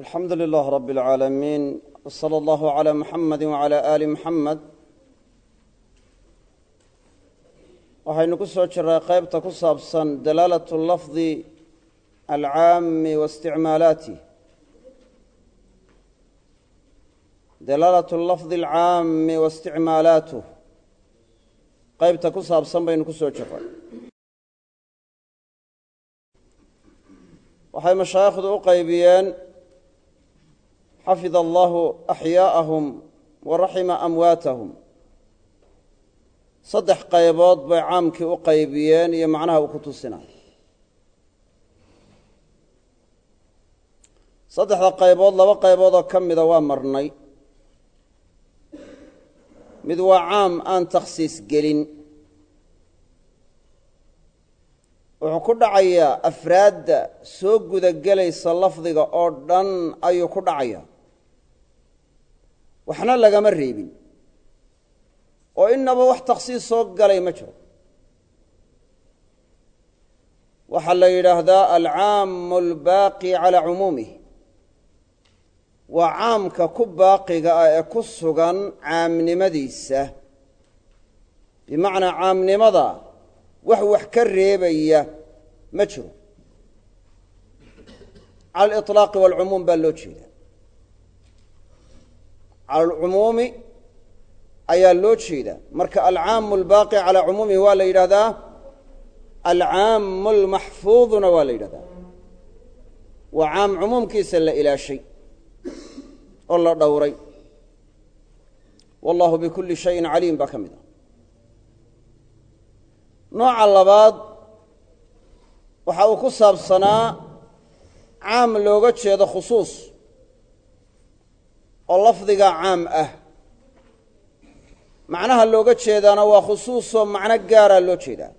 alxamdu lilah rab اlcaalamiin wslى اllahu عlى muxamadi wعalى ali muxamed waxaynu ku soo jiray qeybta ku saabsan dalaalat lafdi alcaami waisticmaalaatih dalaalat lafdi alcaami waisticmaalaatuh qeybta ku saabsan baynu ku soo jiray waxay mashaayikhdu u qaybiyeen xafid allahu axyaa'ahum wa raxima amwaatahum. Saddex qaybood bay caamkii u qaybiyeen iyo macnaha uu ku tusinayo saddexda qaybood laba qaybood oo ka mida waa marnay. Mid waa caam aan takhsiis gelin. Wuxuu ku dhacayaa afraadda soo gudagelaysa lafdiga oo dhan ayuu ku dhacayaa waxna lagama reebin. oo inaba wax takhsiis soo galay ma jiro. Waxaa la yidhaahdaa alcaamu albaaqi calaa cumuumih waa caamka ku baaqiga ah ee ku sugan caamnimadiisa. Bimacnaa caamnimada wax wax ka reebaya ma jiro. Cala aliطlaaqi waalcumuum baa loo jeeda cala alcumuumi ayaa loo jeeda marka alcaamu albaaqi calaa cumuumihi waa la yidhahdaa alcaamu almaxfuuduna waa la yidhahdaa waa caam cumuumkiisa la ilaashay oo la dhowray. Wallahu bikulli shayin caliim baa ka mid ah. Nooca labaad waxa uu ku saabsanaa caam looga jeedo khusuus oo lafdiga caam ah. Macnaha looga jeedaana waa khusuusoo macno gaaraa loo jeedaa.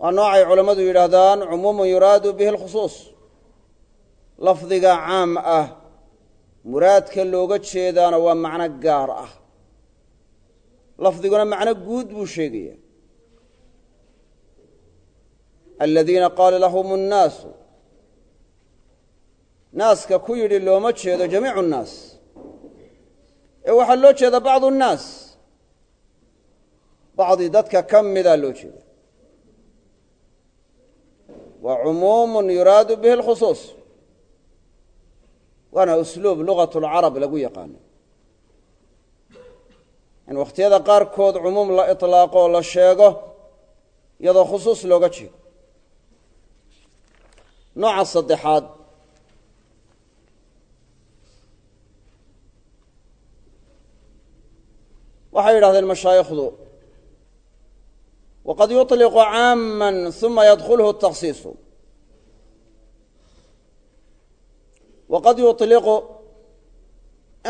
Waa noocay culammadu yidhaahdaan cumuumun yuraadu bihi alkhusuus lafdiga caam ah muraadka looga jeedaana waa macno gaar ah. Lafdiguna macno guud buu sheegaya aladiina qaala lahum اnnaasu naaska ku yidhi looma jeedo jamiicu nnaas. Ee waxaa loo jeeda bacdu nnaas. Bacdi dadka ka midaa loo jeeda. Waa cumuumun yuraadu bihi alkhusuus. Waana usluub lugat lcarab lagu yaqaano. In wakhtiyada qaarkood cumuum la iطlaaqo oo la sheego iyadoo khusuus looga jeedo. Nooca saddexaad waxay yidhahdeen mashaayikhdu waqad yuطliqu caama uma yadkulhu takhsiisu waqad yuطliqu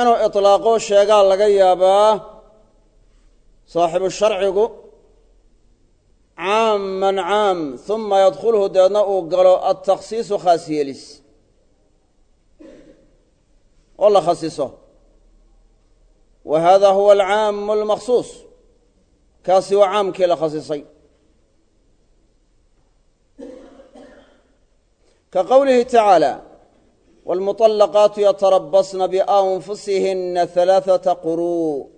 inuu iطlaaqo sheegaa laga yaabaa saaxibu sharcigu caaman caam uma yadkulhu deedna uu galo altakhsiisu khaas yeelis oo la khasiso wa hada huwa alcaamu almakhsuus kaasi waa caamkii la khasisay ka qowlihi tacaala wاlmuطalaqaatu yatarabasna bianfusihina halaaثata quruu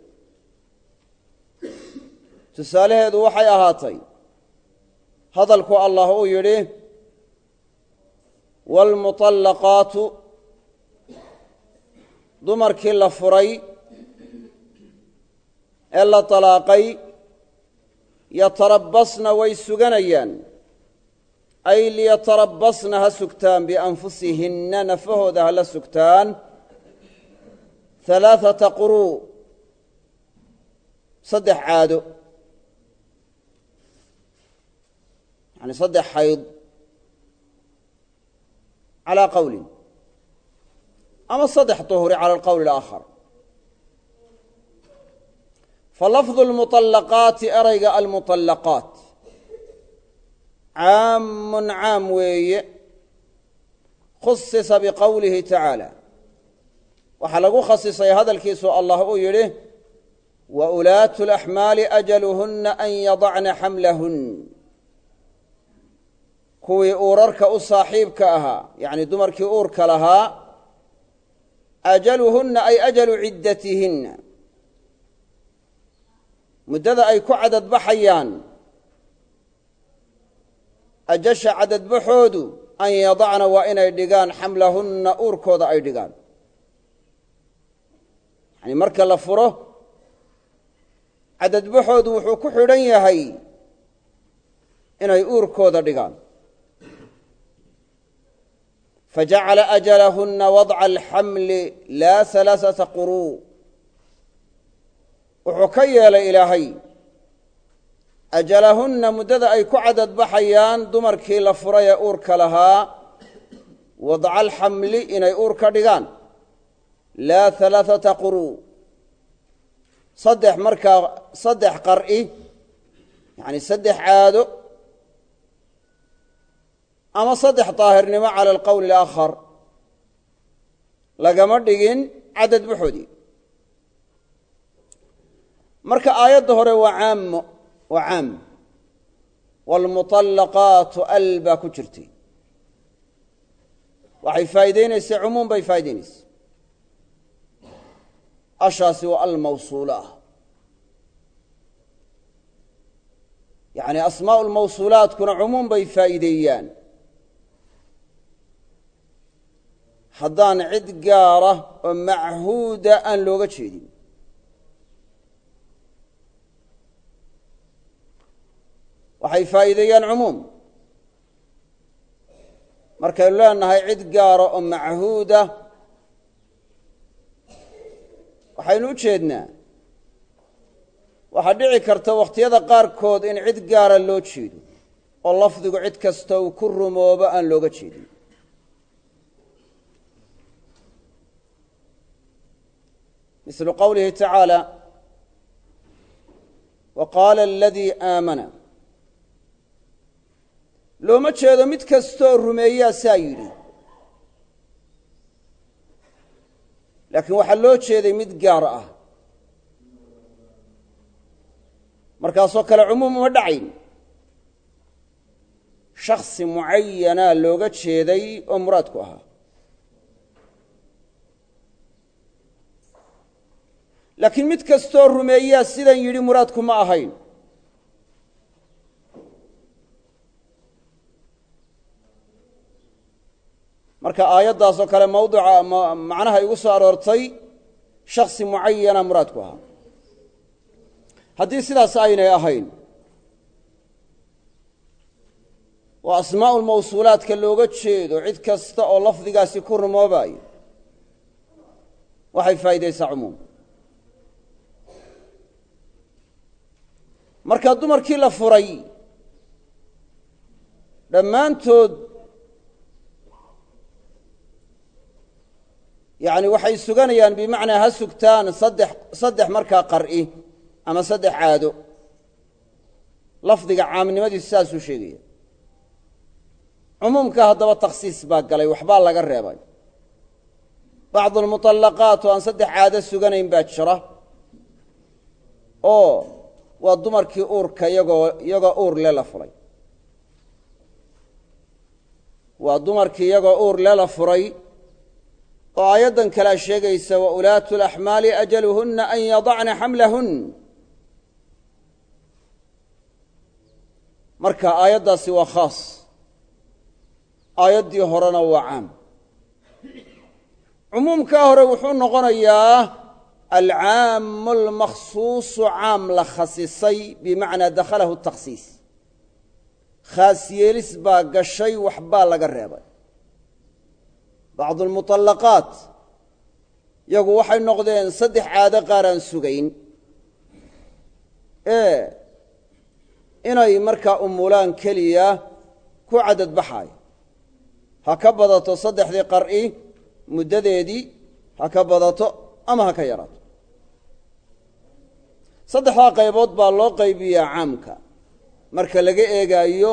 tusaalaheedu waxay ahaatay hadalku allah uu yidhi wاlmuطalaqaatu dumarkii la furay ee la طalaaqay yatarabasna way suganayaan. Ay liyatarabasna ha sugtaan bianfusihinna nafahooda hala sugtaan. Halaaثata quruu saddex caado. Yani saddex xayd. Calaa qowlin ama saddex duhri cala alqowl alaakhar falafdu lmuطalaqaati erayga almuطalaqaat caamun caam weeye. Khusisa biqowlihi tacaala. Waxaa lagu khasisay hadalkiisu allah uu yidhi wa ulaatu laxmaali ajaluhunna an yadacna xamlahun. Kuwii uurarka u saaxiibka ahaa yacni dumarkii uurka lahaa ajaluhunna ay ajalu ciddatihinna muddada ay ku cadadbaxayaan. Ajasha cadadbaxoodu an yadacna waa inay dhigaan xamlahunna uurkooda ay dhigaan. Yani marka la furo cadadbaxoodu wuxuu ku xidhan yahay inay uurkooda dhigaan. Fajacala ajalahunna wadca alxamli laa halaaثata quruu wuxuu ka yeelay ilaahay ajalahunna muddada ay ku cadadbaxayaan dumarkii la furay ee uurka lahaa wadca alxamli inay uur ka dhigaan. Laa halaaثata quruu saddex markaa saddex qar'i yani saddex caado ama saddex daahirnimo cala alqowli alaakhar lagama dhigin cadad baxoodii marka aayadda hore waa caamo waa caam. Waalmuطallaqaatu al baa ku jirtay. Waxay faa'iideynaysay cumuum bay faa'ideynaysa ashaasi waa almawsuula ah. Yacni asmaa'u lmawsuulaatkuna cumuum bay faa'iideeyaan. Haddaan cid gaara oo machuuda aan looga jeedin waxay faa'iideeyaan cumuum. Markaynu leenahay cid gaara oo machuuda waxaynu u jeednaa waxaa dhici karta wakhtiyada qaarkood in cid gaara loo jeedo oo lafdigu cid kasta uu ku rumoobo aan looga jeedin. Mislu qowlihi tacaala wa qaala aladii aamana looma jeedo mid kastooo rumeeyaa saa yidhi. Laakiin waxaa loo jeeday mid gaar ah. Markaasoo kale cumuum uma dhacayn shaksi mucayanaa looga jeeday oo muraadku ahaa. Laakiin mid kastoo rumeeyaa sidan yidhi muraadku ma ahayn marka aayaddaasoo kale mawduca macnaha igu soo aroortay shaksi mucayana muraadku ahaa. Haddii sidaas aynay ahayn oo asmaa'u lmawsuulaadka looga jeedo cid kasta oo lafdigaasi ku rumoobayo waxay faa'iidaysaa cumuum. Marka dumarkii la furay dhammaantood yacni waxay suganayaan bimacnaa ha sugtaan saddex markaa qar'i ama saddex caado lafdiga caamnimadiisu saasuu sheegaya. Cumuumka haddaba takhsiis baa galay waxbaa laga reebay. Bacdu almuطallaqaat oo aan saddex caado suganayn baa jira. Oo waa dumarkii uurka iyagoo iyagoo uur le la furay waa dumarkii iyagoo uur le furay oo aayaddan kalea sheegaysa wa ulaatu laxmaali ajaluhunna an yadacna xamlahun marka aayaddaasi waa khaas. Aayaddii horena waa caam. Cumuumkaa hore wuxuu noqonayaa alcaamu almakhsuusu caam la khasisay bimacnaa dakhalahu takhsiis. Khaas yeelis baa gashay waxbaa laga reebay bacdu almuطallaqaat yagu waxay noqdeen saddex caado qaar aan sugayn ee inay markaa umulaan keliya ku cadad baxaayo ha ka badato saddexdii qar'i muddadeedii ha ka badato ama ha ka yaraato saddexdaa qaybood baa loo qaybiyaa caamka marka laga eegaayo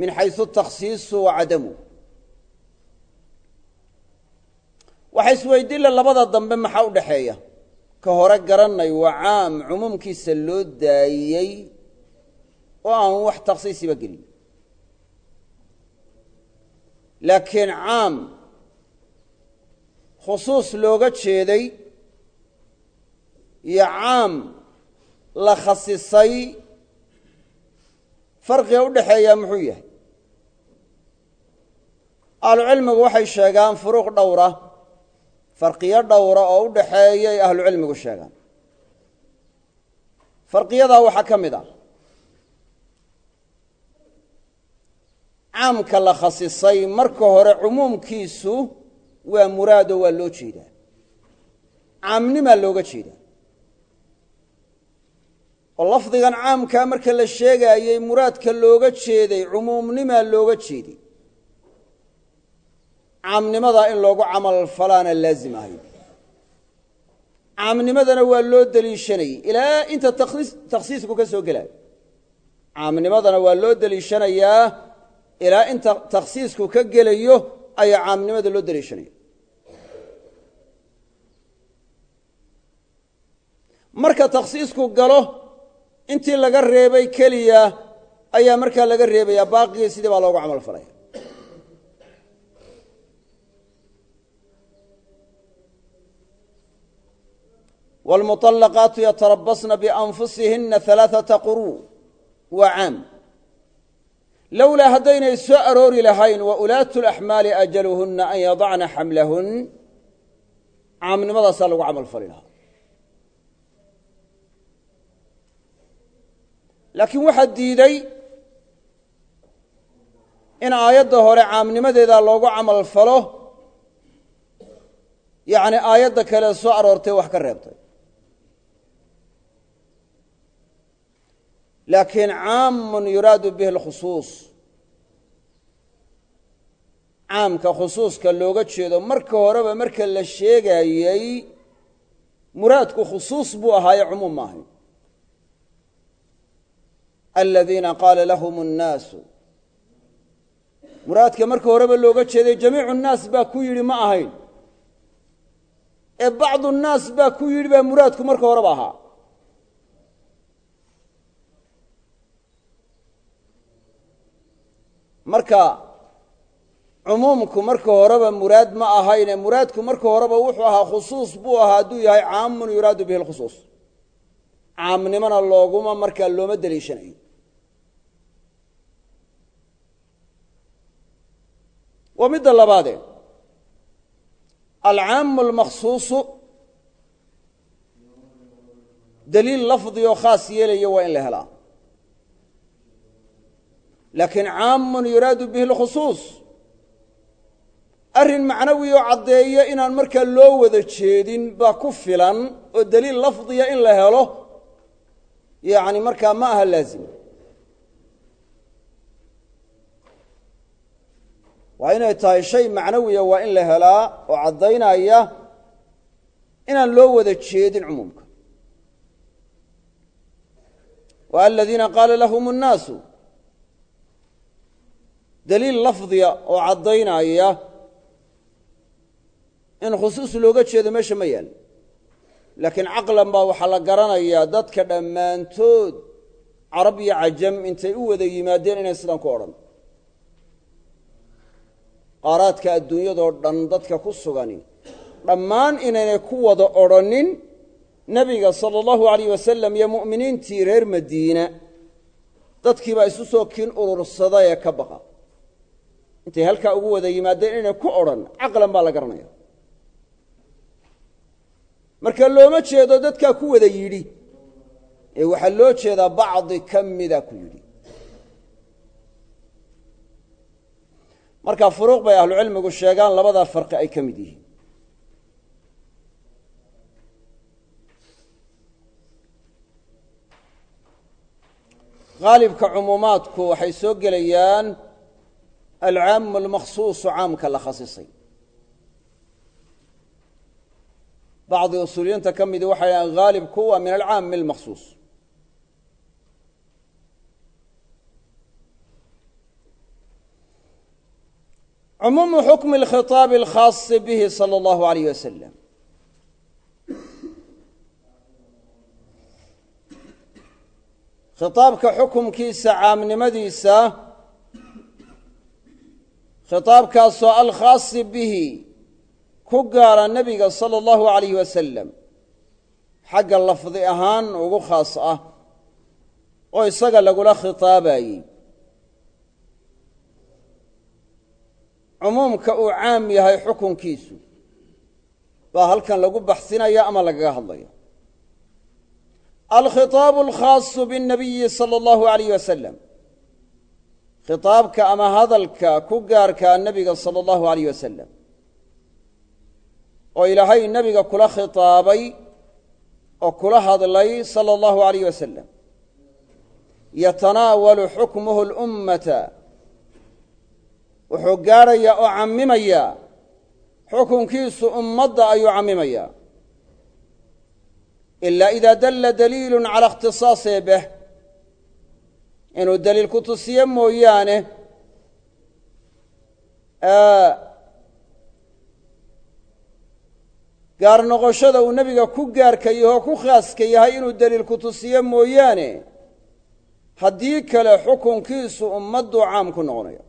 min xaysu takhsiisu wa cadamu waxa isweydiinla labada dambe maxaa u dhexeeya ka hore garanay waa caam cumuumkiisa loo daayey oo aan wax takhsiisiba gelin. Laakiin caam khusuus looga jeeday iyo caam la khasisay farqiga u dhexeeyaa muxuu yahay? Ahlucilmigu waxay sheegaan furuuq dhowra farqiyo dhowra oo u dhaxeeyay ahlucilmigu sheegaan. Farqiyadaa waxaa ka mid ah caamka la khasisay marka hore cumuumkiisu waa muraado waa loo jeedaa. Caamnimaa looga jeedaa. Oo lafdigan caamkaa marka la sheegaayey muraadka looga jeeday cumuumnimaa looga jeeday caamnimadaa in loogu camal falaana laazim ahayd caamnimadana waa loo deliishanayey ilaa inta takhsiisku ka soo gelayo. Caamnimadana waa loo deliishanayaa. Ilaa inta takhsiisku ka gelayo ayaa caamnimada loo deliishanaya. Marka takhsiisku galo intii laga reebay keliya ayaa markaa laga reebayaa. Baaqigii sidii baa loogu camal falaya wاlmuطalaqaatu yatarabasna bianfusihina alaaثaةa quruu waa caam lowlaa haddaynay soo aroori lahayn waulaatu laxmaali ajaluhuna an yadacna xamlahun caamnimadaasaa lagu camal fali lahaa laakiin waxaa diiday in aayadda hore caamnimadeeda loogu camal falo yacni aayadda kale soo aroortay wax ka reebtay laakiin caamun yuraadu bihi alkhusuus. Caamka khusuuska looga jeedo marka horeba marka la sheegaayey muraadku khusuus buu ahaaye cumuum ma ahayn. Aladiina qaala lahum اnnaasu muraadka marka horeba looga jeeday jamiicu nnaas baa ku yidhi ma ahayn. Ee bacdu nnaas baa ku yidhi baa muraadku marka horeba ahaa marka cumuumku marka horeba muraad ma ahayne muraadku marka horeba wuxuu ahaa khusuus buu ahaa hadduu yahay caamun yuraadu bihi lkhusuus caamnimona looguma markaa looma deliishanayo waa midda labaadee alcaamu almakhsuusu daliil lafdi oo khaas yeelaya waa in la helaa laakiin caamun yuraadu bihi lkhusuus. Arrin macnawi oo caddeeya inaan markaa loo wada jeedin baa ku filan oo daliil lafdiya in la helo yacni markaa ma aha laazim. Waa inay tahay shay macnawiya waa in la helaa oo caddaynaya inaan loo wada jeedin cumuumka. Wa qaala lahum اnnaasu daliil lafdiya oo caddaynaya in khusuus looga jeedo meesha ma yaal laakiin caqlan baa waxaa la garanayaa dadka dhammaantood carab iyo cajam intay u wada yimaadeen inay sidan ku odhan. Qaaraadka adduunyadoo dhan dadka ku sugani dhammaan inaynay ku wada odrhanin nebiga sala allahu alayh wasalam iyo mu'miniintii reer madiina. Dadkiibaa isu soo kiin urursada ee ka baqa intay halkaa ugu wada yimaadeen inay ku odhan caqlan baa la garanaya. Marka looma jeedo dadkaa ku wada yidhi ee waxaa loo jeedaa bacdi ka mida ku yidhi. Marka furuuq bay ahlucilmigu sheegaan labadaa farqi ay ka mid yihiin. Haalibka cumuumaadku waxay soo gelayaan alcaamu almakhsuusu caamka la khasisay bacdi usuuliyiinta ka midi waxay dhahaan haalibku waa min alcaami almakhsuus cumuumu xukmi alkhitaabi alkhaasi bihi sala allahu alayh wasalam khitaabka xukumkiisa caamnimadiisa khitaabkaasoo alkhaasi bihi ku gaara nebiga sala allahu alayh wasalam xagga lafdi ahaan ugu khaas ah oo isaga lagula khitaabayey cumuumka uu caam yahay xukunkiisu. Baa halkan lagu baxsinaya ama lagaga hadlaya. Alkhitaabu alkhaasu biاnnabiyi sala allahu alayh wasalam khitaabka ama hadalka ku gaarkaa nebiga sala allahu alayh wasalam oo ilaahay nebiga kula khitaabay oo kula hadlay sala allahu alayh wasalam yatanaawalu xukmuhu lummata. Wuxuu gaadhayaa oo cammimayaa xukunkiisu ummadda ayuu cammimayaa ilaa idaa dalla daliilu cala ikhtisaasi beh inuu daliil ku tusiye mooyaane gaar noqoshada uu nebiga ku gaarka yahoo ku khaaska yahay inuu daliil ku tusiye mooyaane haddii kale xukunkiisu ummaddu caam ku noqonayo.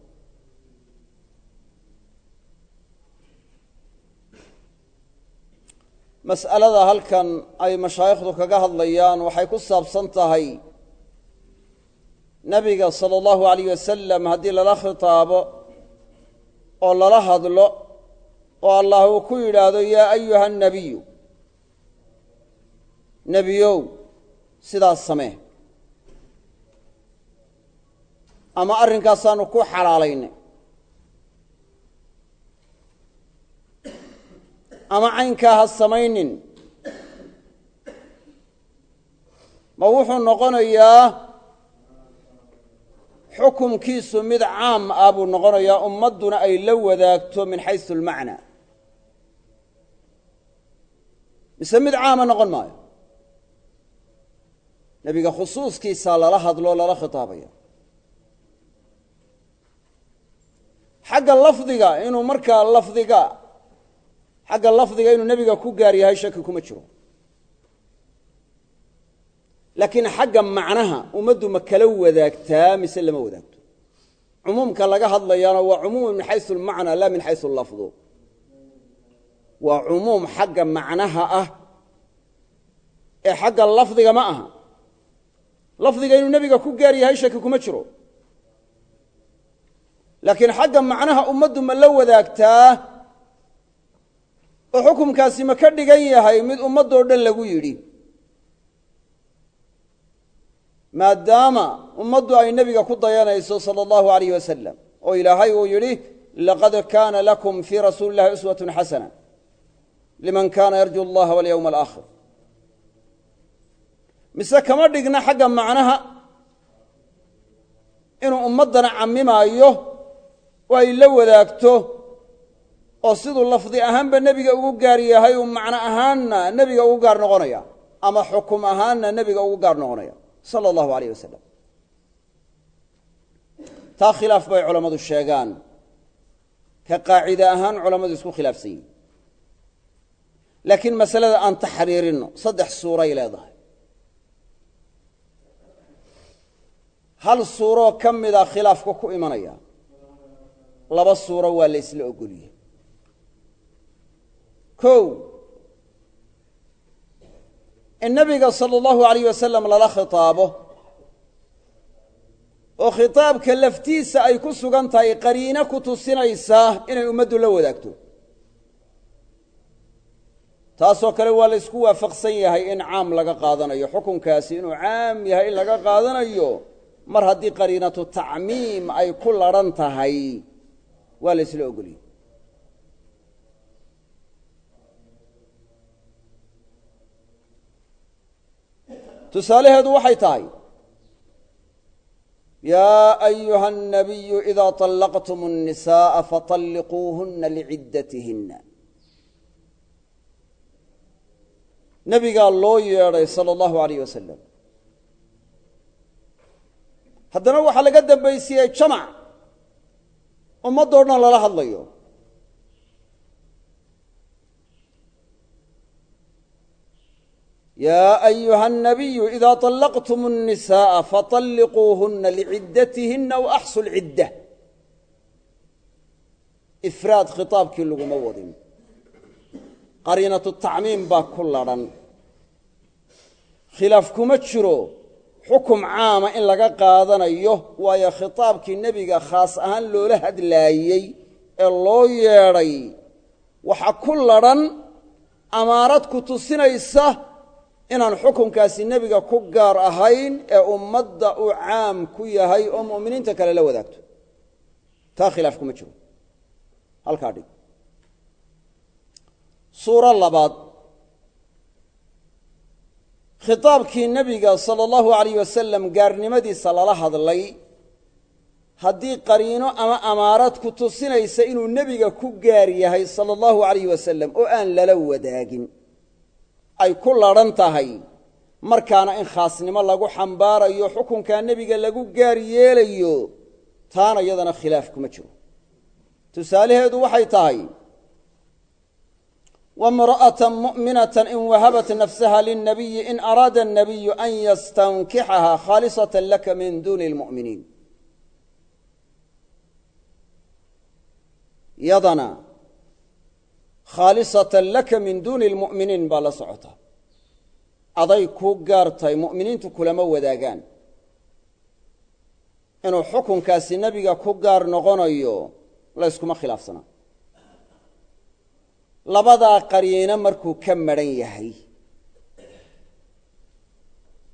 Mas'alada halkan ay mashaayikhdu kaga hadlayaan waxay ku saabsan tahay nebiga sala allahu alayh wasalam haddii lala khitaabo oo lala hadlo oo allah uu ku yidhaahdo yaa ayuha nebiyu nebiyow sidaas samee. Ama arrinkaasaanu ku xalaalaynay. Ama caynkaa ha samaynin. Ma wuxuu noqonayaa xukumkiisu mid caam ah buu noqonayaa ummadduna ay la wadaagto min xaysu almacnaa mise mid caama noqon maayo? Nebiga khusuuskiisaa lala hadloo lala khitaabaya. Xagga lafdiga inuu markaa lafdiga xagga lafdiga inuu nebiga ku gaar yahay shaki kuma jiro laakiin xagga macnaha ummaddu ma kala wadaagtaa mise lama wadaagto? Cumuumka laga hadlayaana waa cumuum min xaysu almacnaa laa min xaysu allafdu waa cumuum xagga macnaha ah ee xagga lafdiga ma aha. Lafdiga inuu nebiga ku gaar yahay shaki kuma jiro. Laakiin xagga macnaha ummaddu ma la wadaagtaa oo xukumkaasi ma ka dhigan yahay mid ummaddoo dhan lagu yidhi maadaama ummaddu ay nebiga ku dayanayso sala allahu alayh wasalam oo ilaahay uu yidhi laqad kaana lakum fii rasuuli illahi xasana liman kaana yarju allaha walyowma alaakhir mise kama dhigna xagga macnaha inuu ummaddana cammimaayo oo ay la wadaagto oo siduu lafdi ahaanba nebiga ugu gaar yahay uu macno ahaanna nebiga ugu gaar noqonaya ama xukum ahaanna nebiga ugu gaar noqonaya sala allahu alayh wasalam taa khilaaf bay culammadu sheegaan. Ka qaacide ahaan culammadu isku khilaafsan yihiin laakiin masalada aan taxriirinno saddex suuray leedahay. Hal suuroo ka mida khilaafka ku imanaya laba suuro waa la isla ogoliyey in nebiga sala allahu alayh wasalam lala khitaabo oo khitaabka laftiisa ay ku sugan tahay qariino ku tusinaysaa inay ummaddu la wadaagto. Taasoo kale waa la ysku waafaqsan yahay in caam laga qaadanayo xukunkaasi inuu caam yahay in laga qaadanayo mar haddii qariinatu tacmiim ay ku ladhan tahay waa la isla ogoliyey tusaalaheedu waxay tahay yaa ayuha الnabiyu إida طalaqtum الnisaءa faطalliquuhuna liciddatihinna nebigaa loo yeedhay salى اllahu alayh wasalam haddana waxaa laga dambaysiiyey jamac ummaddoo dhan lala hadlayo yaa ayuha الnabiyu إida طalaqtum الnisaءa faطalliquuhuna liciddatihinna وaxsu lcidda ifraad khitaabkii laguma wadin qariinatu tacmiim baa ku ladhan khilaaf kuma jiro xukum caama in laga qaadanayo waayo khitaabkii nebiga khaas ahaan loola hadlaayey ee loo yeedhay waxa ku ladhan amaarad ku tusinaysa inaan xukunkaasi nebiga ku gaar ahayn ee ummadda uu caam ku yahay oo mu'miniinta kale la wadaagto. Taa khilaaf kuma jiro. Halkaa dhig. Suuro labaad. Khitaabkii nebiga sala allahu alayh wasalam gaarnimadiisa lala hadlay haddii qariino ama amaarad ku tusinaysa inuu nebiga ku gaar yahay sala allahu alayh wasalam oo aan lala wadaagin ay ku ladhan tahay. Markaana in khaasnimo lagu xambaarayo xukunkaa nebiga lagu gaar yeelayo taana iyadana khilaaf kuma jiro. Tusaalaheedu waxay tahay wamra'atan mu'minatan in wahabat nafsaha lilnabiyi in araada annabiyu an yastankixaha khaalisatan laka min duuni lmu'miniin yadana khaalisatan laka min duuni lmu'miniin baa la socota. Aday ku gaartay mu'miniintu kulama wadaagaan. Inuu xukunkaasi nebiga ku gaar noqonayo layskuma khilaafsanaa. Labadaa qariino markuu ka madhan yahay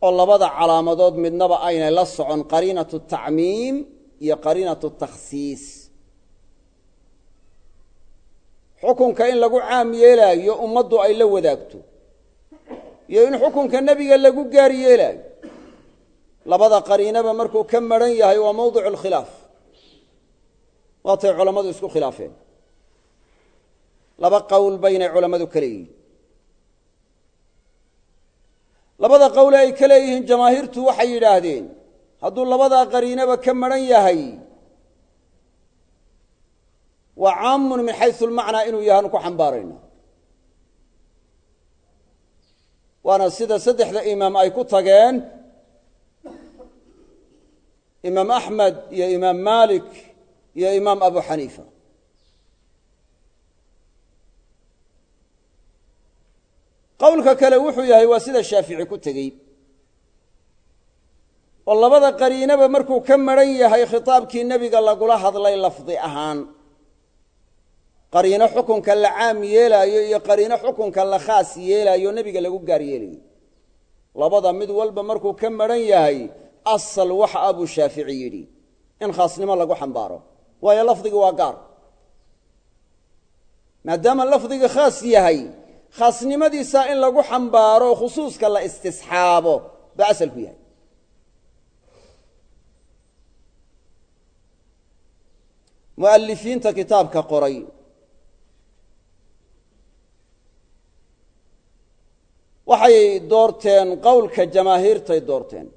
oo labada calaamadood midnaba aynay la socon qariinatu tacmiim iyo qariinatu takhsiis xukunka in lagu caam yeelaayo ummaddu ay la wadaagto. Iyo in xukunka nebiga lagu gaar yeelaayo. Labada qariinaba markuu ka madhan yahay waa mawdicu alkhilaaf waatay culammadu isku khilaafeen. Laba qowl baynay culammadu ka leeyihiin labada qowle ay ka leeyihiin jamaahiirtu waxay yidhaahdeen hadduu labadaa qariinaba ka madhan yahay waa caamun min xaysu lmacnaa inuu yahaanu ku xambaarayna waana sida saddexda imaam ay ku tageen. Imaam axmed iyo imaam malik iyo imaam abu xaniifa. Qowlka kale wuxuu yahay waa sida shaafici ku tegey. Oo labada qariinaba markuu ka madhan yahay khitaabkii nebiga lagula hadlay lafdi ahaan qariino xukunka la caam yeelaayo iyo qariino xukunka la khaas yeelaayo nebiga lagu gaar yeelayo labada mid walba markuu ka madhan yahay asal waxa abuu shaafici yidhi in khaasnimo lagu xambaaro. Waayo lafdigi waa gaar. Maadaama lafdiga khaas yahay khaasnimadiisaa in lagu xambaaro khusuuska la istisxaabo baa asalku yahay. Mu'alifiinta kitaabka qoray waxay doorteen qowlka jamaahiirtay doorteen.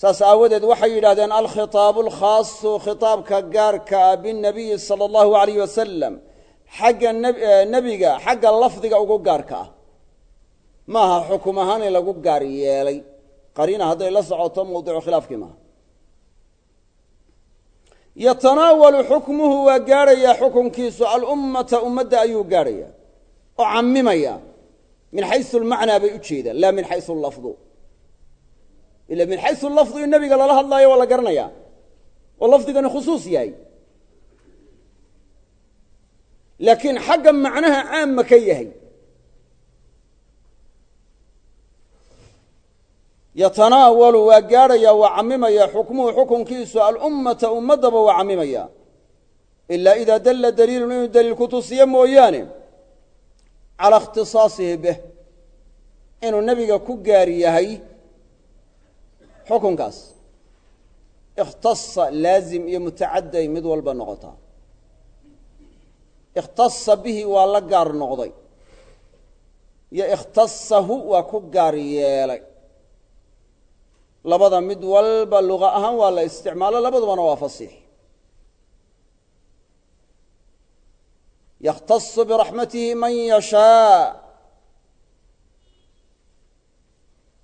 Saas aawadeed waxay yidhahdeen alkhitaabu alkhaasu khitaabka gaarka ah binnabiyi sala allahu alayh wasalam xagga nebiga xagga lafdiga ugu gaarka ah. Maaha xukum ahaan in lagu gaar yeelay. Qariina hadday la socoto mawdicu khilaafkii maaha. Yatanaawalu xukmuhu waa gaadhayaa xukunkiisu alummata ummadda ayuu gaadhayaa oo cammimaya min xaysu lmacnaa bay u jeedaan laa min xaysu lafdu. Ila min xaysu lafdu in nebiga lala hadlaayo waa la garanayaa oo lafdigani khusuus yahay. Laakiin xagga macnaha caamma ka yahay yatanaawalu waa gaadhayaa waa cammimaya xukmuhu xukunkiisu alummata ummaddaba waa cammimaya. Ilaa idaa dalla daliilun inuu daliil ku tusiyo mooyaane calaa ikhtisaasihi bih inuu nebiga ku gaar yahay xukunkaas. Ikhtasa laazim iyo mutacadday mid walba noqotaa. Ikhtasa bihi waa la gaar noqday. Iyo ikhtasahu waa ku gaar yeelay. Labada mid walba luqa ahaan waa la isticmaalo labadubana waa fasiix yakhtasu biraxmatihi man yashaa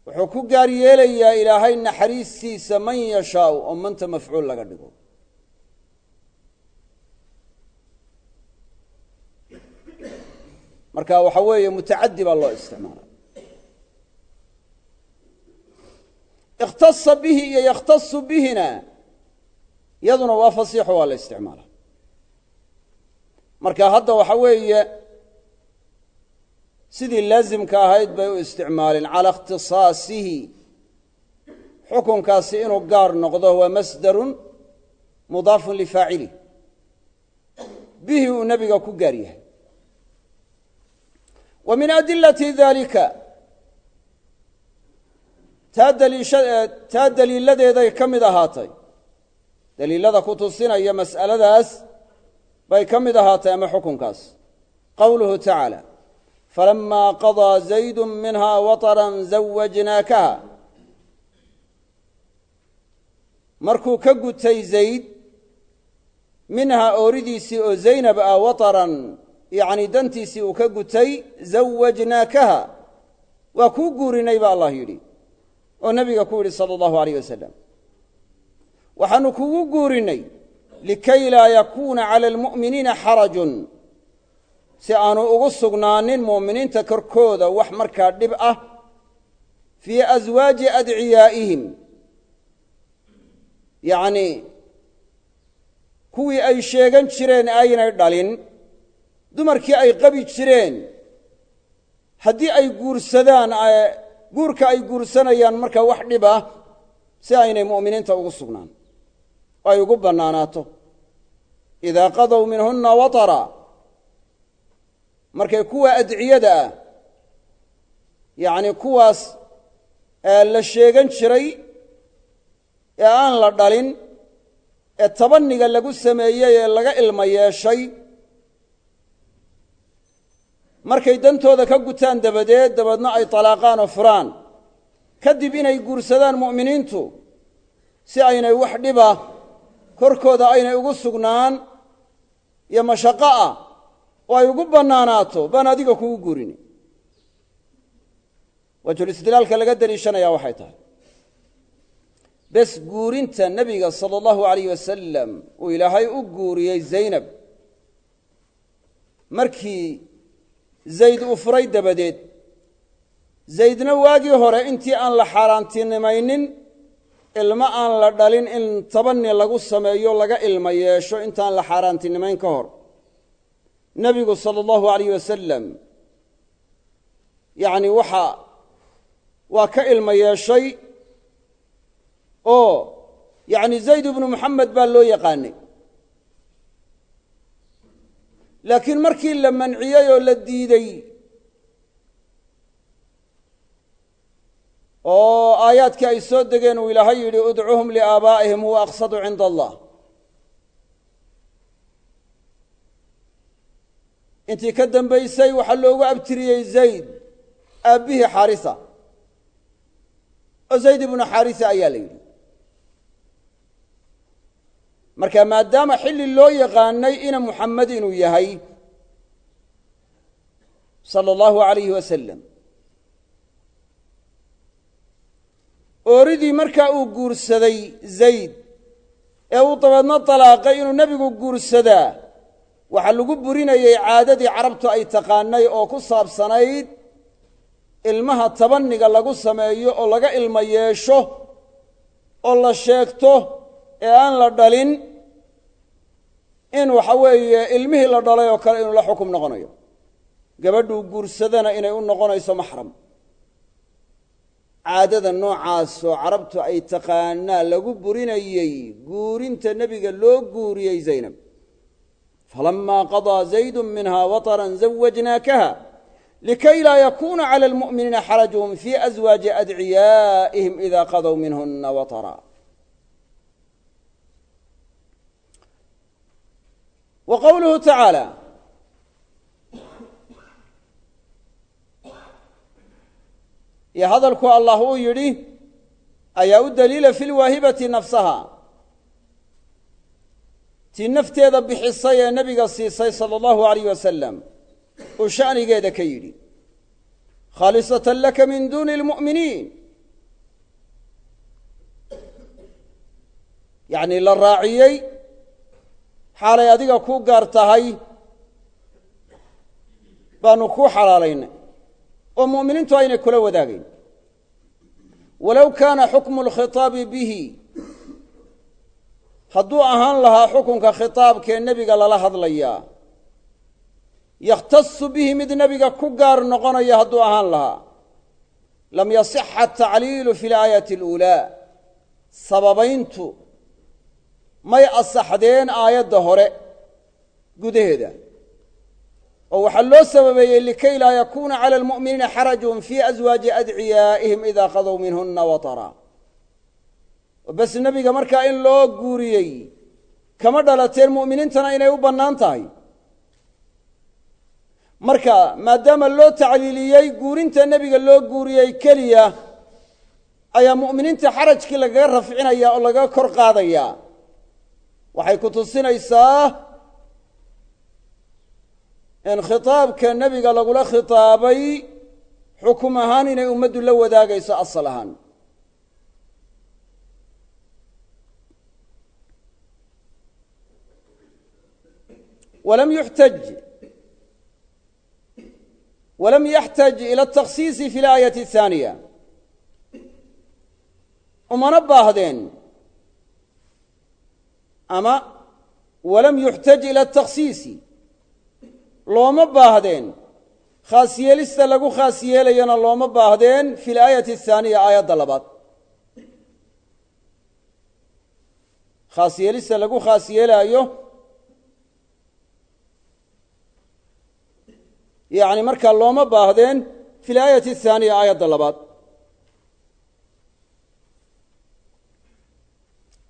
wuxuu ku gaar yeelayaa ilaahay naxariistiisa man yashaa oo manta mafcuul laga dhigo marka waxa weeye mutacadi baa loo isticmaala ikhtasa bihi iyo yakhtasu bihina iyaduna waa fasiixo waa la marka hadda waxa weeye sidii laazimka ahayd bay u isticmaaleen cala ikhtisaasihi. Xukunkaasi inuu gaar noqdo waa masdarun mudaafun lifaacilih bihi uu nebiga ku gaar yahay. Wa min adilati dalika taa daliiladeeday ka mid ahaatay. Daliilada ku tusinaya mas'aladaas bay ka mid ahaatay ama xukunkaas. Qowluhu tacaala falamaa qadaa zaydu minha waطran zawajnaakaha markuu ka gutay zayd minhaa ooridiisii oo zaynab ah waطaran yacni dantiisii uu ka gutay zawajnaakaha waa kuu guurinay ba allah yidhi oo nebiga ku yidhi sala allahu alayh wasalam waxaanu kugu guurinay likay laa yakuuna cala almu'miniina xarajun. Si aanu ugu sugnaanin mu'miniinta korkooda wax markaa dhib ah fii aswaaji adciyaa'ihim. Yacni kuwii ay sheegan jireen aynay dhalin dumarkii ay qabi jireen haddii ay guursadaan guurka ay guursanayaan markaa wax dhib ah si aynay mu'miniinta ugu sugnaan ay ugu bannaanaato. Idaa qadow minhunna watara. Markay kuwa adciyada ah yacni kuwaas la sheegan jiray ee aan la dhalin ee tabaniga lagu sameeyey ee laga ilmo yeeshay markay dantooda ka gutaan dabadeed dabeedna ay talaaqaan oo furaan. Kadib inay guursadaan mu'miniintu si aynay wax dhiba korkooda aynay ugu sugnaan iyo mashaqo ah oo ay ugu bannaanaato baan adiga kugu guurini. Wajulistidlaalka laga deliishanaya waxay tahay. Bes guurinta nebiga sala allahu alayh wasalam uu ilaahay u guuriyey zaynab. Markii zayd uu furay dabadeed zaydna waagii hore intii aan la xaaraantinimaynin ilmo aan la dhalin in tabani lagu sameeyo laga ilmo yeesho intaan la xaaraantinimayn ka hor. Nebigu sala allahu alayh wasalam yacni waxa waa ka ilmo yeeshay oo yacni zayd ibnu moxamed baa loo yaqaanay. Laakiin markii la manciyey oo la diidey oo aayaadkii ay soo degeen uu ilaahay yidhi udcuhum liaabaa'ihim huwa aqsadu cinda allah. Intii ka dambaysay waxaa loogu abtiriyey zayd aabbihii xaarisa. Oo zayd ibnu xaarisa ayaa la yidhi. Marka maadaama xilli loo yaqaanay ina muxamed inuu yahay sala allahu alayhi wasalam ooridii markaa uu guursaday zayd. Ee uu dabeedna dalaaqay inuu nebigu guursadaa. Waxaa lagu burinayey caadadii carabtu ay taqaanay oo ku saabsanayd ilmaha tabaniga lagu sameeyo oo laga ilmo yeesho oo la sheegto ee aan la dhalin in waxa weeye ilmihii la dhalay oo kale inuu la xukum noqonayo. Gabadhuu guursadana inay u noqonayso maxram caadada noocaasoo carabtu ay taqaanaa lagu burinayey guurinta nebiga loo guuriyey zaynab. Falamaa qadaa zaydu minhaa wataran zawajnaakaha likay laa yakuuna cala almu'miniina xarajun fii aswaaji adciyaa'ihim idaa qadow minhuna watara. Wa qowluhu tacaala iyo hadalku allah uu yidhi ayaa u daliila fi lwaahibati nafsaha. Tii nafteeda bixisay ee nebiga siisay sala allahu alayh wasalam uu sha'nigeeda ka yidhi khaalisatan laka min duuni lmu'miniin yacnii la raaciyey xaalay adiga ku gaar tahay baanu kuu xalaalaynay oo mu'miniintu aynay kula wadaagayn walow kaana xukmu lkhitaabi bihi hadduu ahaan lahaa xukunka khitaabkee nebiga lala hadlayaa yakhtasu bihi mid nebiga ku gaar noqonaya hadduu ahaan lahaa. Lam yasixa atacliilu fi laayati aluulaa. Sababayntu may asaxdeen aayadda hore gudaheeda oo waxaa loo sababeeyey likay laa yakuuna cala almu'miniina xarajun fii aswaaji adciyaa'ihim idaa qadow minhuna watara. Bas nebiga markaa in loo guuriyey kama dhalateen mu'miniintana inay u bannaan tahay. Marka maadaama loo tacliiliyey guurinta nebiga loo guuriyey keliya ayaa mu'miniinta xarajkii lagaga rafcinaya oo lagaga kor qaadaya. Waxay ku tusinaysaa in khitaabka nebiga lagula khitaabay xukum ahaan inay ummaddu la wadaagayso asal ahaan. Walam yuxtaj walam yaxtaj ila atakhsiisi fi laayati ahaaniya umana baahdeen ama walam yuxtaj ila atakhsiisi looma baahdeen. Khaas yeelista lagu khaas yeelayana looma baahdeen fi laayati ahaaniya aayadda labaad. Khaas yeelista lagu khaas yeelaayo yacni markaa looma baahdeen fi laayati ahaaniya aayadda labaad.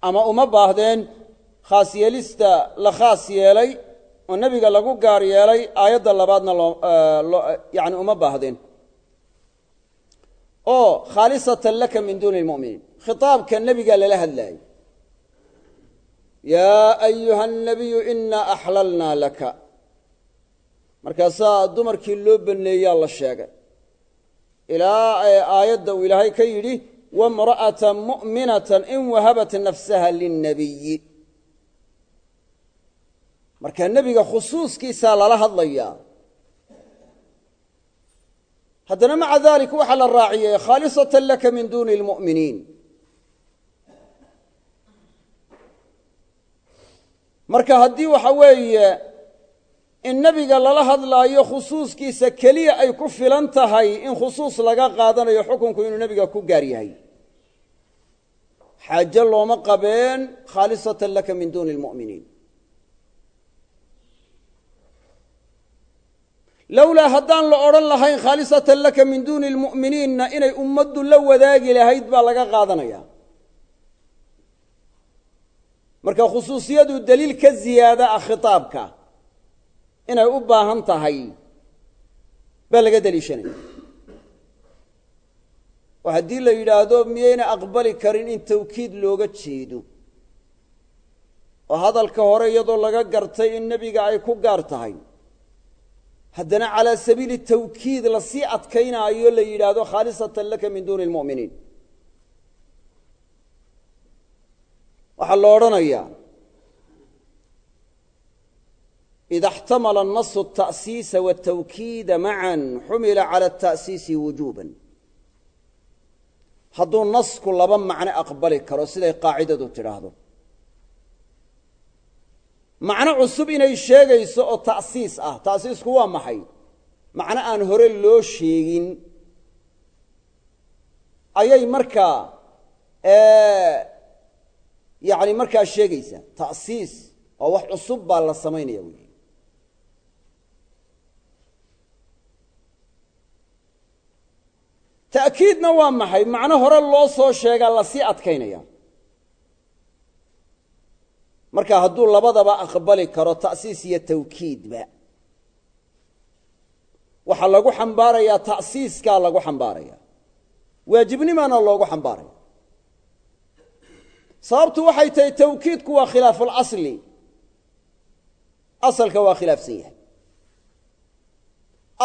Ama uma baahdeen khaas yeelista la khaas yeelay oo nebiga lagu gaar yeelay aayadda labaadna yani uma baahdeen oo khaalisatan laka min duuni lmu'miniin khitaabka nebigaa lala hadlaayay yaa ayuha الnabiyu inaa axlalnaa laka. Markaasaa dumarkii loo baneeyaa la sheegay. Ilaa aayadda uu ilaahay ka yidhi wamra'ata mu'minata in wahabat nafsaha lilnabiyi marka nebiga khusuuskiisaa lala hadlayaa. Haddana maca dalik waxaa la raaciyey khaalisatan laka min duuni lmu'miniin. Marka haddii waxa weeye in nebiga lala hadlaayo khusuuskiisa keliya ay ku filan tahay in khusuus laga qaadanayo xukunku inuu nebiga ku gaar yahay. Xaajo looma qabeen khaalisatan laka min duuni lmu'miniin lowlaa haddaan la odhan lahayn khaalisatan laka min duuni lmu'miniinna inay ummaddu la wadaagi lahayd baa laga qaadanaya. Marka khusuusiyadu daliil ka ziyaada ah khitaabka inay u baahan tahay baa laga deliishanaya oo haddii la yidhaahdo miyayna aqbali karin in tawkiid looga jeedo. Oo hadalka hore iyadoo laga gartay in nebiga ay ku gaar tahay haddana calaa sabiili tawkiid lasii adkaynaayo la yidhaahdo khaalisatan laka min duuni lmu'miniin waxaa la odhanayaa ida اxtamala الnasu التa'siisa wالtawkiida macan xumila calى التa'siisi wujuban hadduu nasku laba macno aqbali karo siday qaacidadu tidhaahdo macno cusub inay sheegayso oo ta'siis ah. Ta'siisku waa maxay? Macno aan hore loo sheegin. Ayay markaa yani markaa sheegaysaa. Ta'siis oo wax cusub baa la samaynaya wey ta'kiidna waa maxay? Macno hore loo soo sheegaa la sii adkaynaya marka hadduu labadaba aqbali karo ta'siis iyo tawkiidba waxaa lagu xambaarayaa ta'siiskaa lagu xambaaraya. Waajibnimaana loogu xambaaraya. Sababtu waxay tahay tawkiidku waa khilaafu اlasli asalka waa khilaafsan yahay.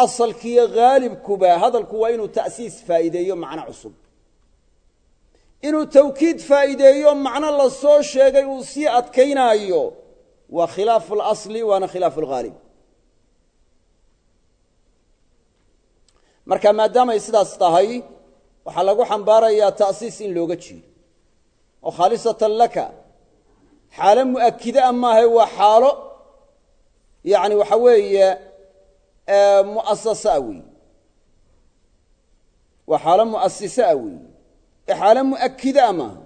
Asalkiiyo haalibkuba hadalku waa inuu ta'siis faa'iideeyo macno cusub inuu tawkiid faa'iideeyo macno la soo sheegay uu sii adkaynaayo waa khilaafu اlasli waana khilaafu اlghaalib marka maadaamay sidaas tahay waxaa lagu xambaarayaa ta'siis in looga jeedo. Oo khaalisatan laka xaalo mu'akida a maahay waa xaalo yani waxa weeye mu'asasa a weeye. Waa xaalo mu'asisa a weeye ee xaalo mu'akida a maaha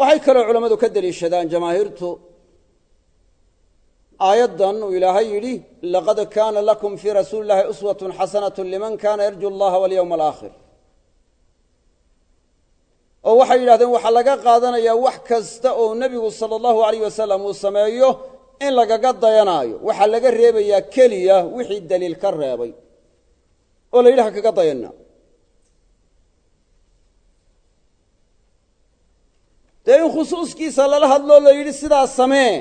waxay kaloo culammadu ka deliishadaan jamaahiirtu aayaddan uu ilaahay yidhi laqad kaana lakum fii rasuuli illahi uswatun xasanat liman kana yarju allaha walyowma alaakhir oo waxay yidhahdeen waxaa laga qaadanayaa wax kasta oo nebigu sala allahu alayh wasalam uu sameeyo in lagaga dayanaayo. Waxaa laga reebayaa keliya wixii daliil ka reebay oo la yidhi kaga dayanna dee in khusuuskiisa lala hadloo la yidhi sidaa samee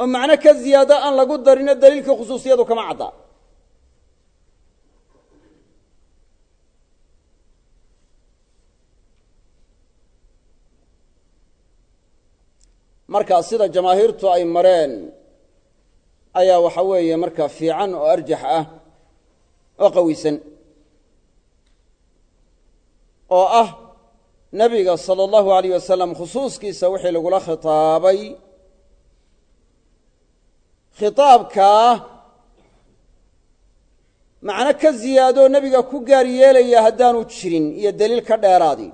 oo macno ka ziyaado aan lagu darino daliilka khusuusiyadu kama cadda. Marka sida jamaahiirtu ay mareen ayaa waxa weeye marka fiican oo arjax ah oo qawisan oo ah nebiga sala allahu alayh wasalam khusuuskiisa wixii lagula khitaabay. Khitaabkaa macno ka ziyaadoo nebiga ku gaar yeelaya haddaanu jirin iyo deliil ka dheeraadi.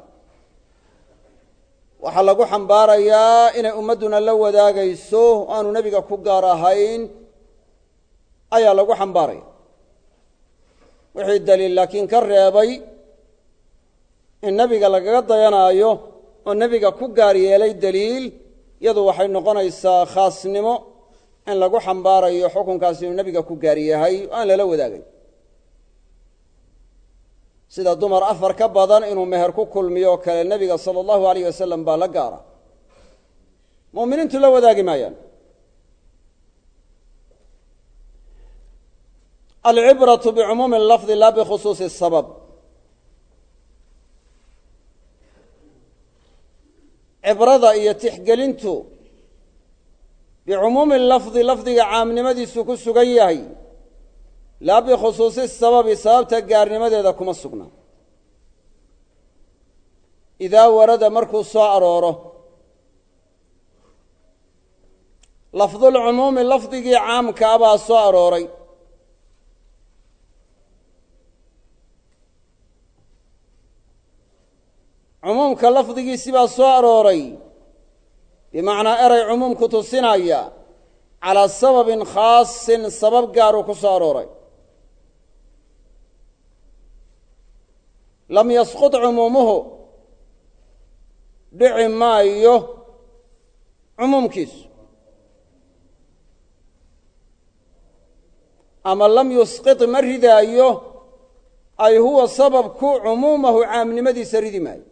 Waxaa lagu xambaarayaa inay ummadduna la wadaagayso aanu nebiga ku gaar ahayn ayaa lagu xambaaraya wixii daliil laakiin ka reebay in nebiga lagaga dayanaayo oo nebiga ku gaar yeelay deliil iyadu waxay noqonaysaa khaasnimo in lagu xambaarayo xukunkaasi inuu nebiga ku gaar yahay oo aan lala wadaagay sida dumar afar ka badan inuu meher ku kulmiyo oo kale nebiga sala allahu alayh wasalam baa la gaara. Mu'miniintu la wadaagi maayaan alcibraةu bicumuumi lafdi la bikhusuusi sabab. Cibrada iyo tixgelintu bicumuumi lafdi lafdiga caamnimadiisu ku sugan yahay laa bikhusuusi sababi sababta gaarnimadeeda kuma sugna. Idaa warada markuu soo arooro lafdulcumuumi lafdigii caamka a baa soo arooray cumuumka lafdigiisi baa soo arooray. Bimacnaa eray cumuumku tusinaya calaa sababin khaasin sabab gaaruu ku soo arooray. Lam yasqud cumuumuhu dhici maayo cumuumkiisu. Ama lam yusqid ma ridaayo ay huwa sababku cumuumahu caamnimadiisa ridi maayo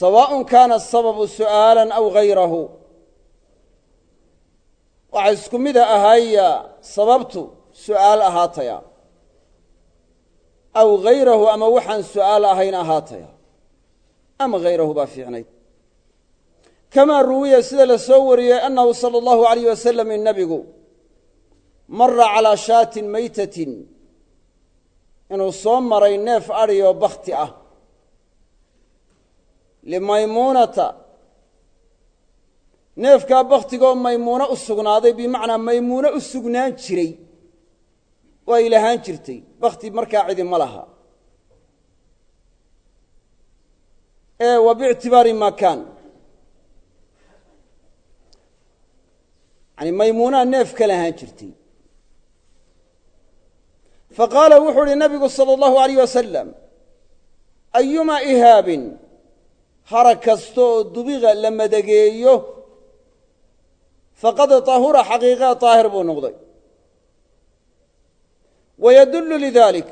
sawaaءn kaana asababu su'aala aw hayrahu waxaa isku mida ahaaya sababtu su'aal ahaataya aw hayrahu ama waxaan su'aal ahayn ahaataya ama hayrahu baa fiicnayd kamaa ruwiya sida la soo wariyey annahu sala allahu alayh wasalam nebigu mara calaa shaatin maytatin inuu soo maray neef adhi bakhti ah limaymuunata neefkaa baktigoo maymuuno u sugnaaday bimacnaa maymuuno u sugnaan jiray oo ay lahaan jirtay bakti markaa cidi ma laha ee wa biictibaari maa kaan yani maymuunaa neef ka lahaan jirtay faqaala wuxuu uhi nabigu salى اllahu alayh wasalam ihaabin harag kasta oo dubiqa la madageeyo faqad tahura xaqiiqaa daahir buu noqday wayadullu lidalik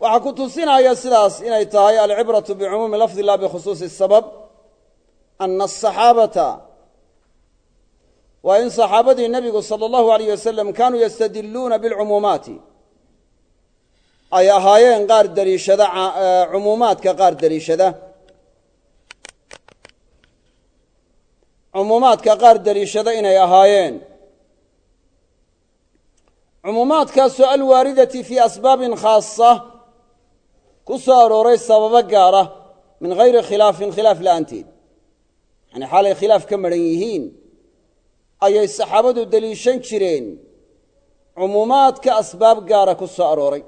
waxaa ku tusinaya sidaas inay tahay alcibraةu bicumuumi lafdi la bikhusuusi sabab ana asaxaabata waa in saxaabadii nebigu salى اllahu alayh wasalam kaanuu yastadiluuna biاlcumuumaati ay ahaayeen qaar daliishada cumuumaadka qaar daliishada cumuumaadka qaar deliishada inay ahaayeen. Cumuumaadkaasoo alwaaridati fii asbaabin khaasa ku soo arooray sababo gaara min hayri khilaafin khilaaf la'aanteed. Yani xaalay khilaaf ka maran yihiin ayay saxaabadu deliishan jireen. Cumuumaadka asbaab gaara ku soo arooray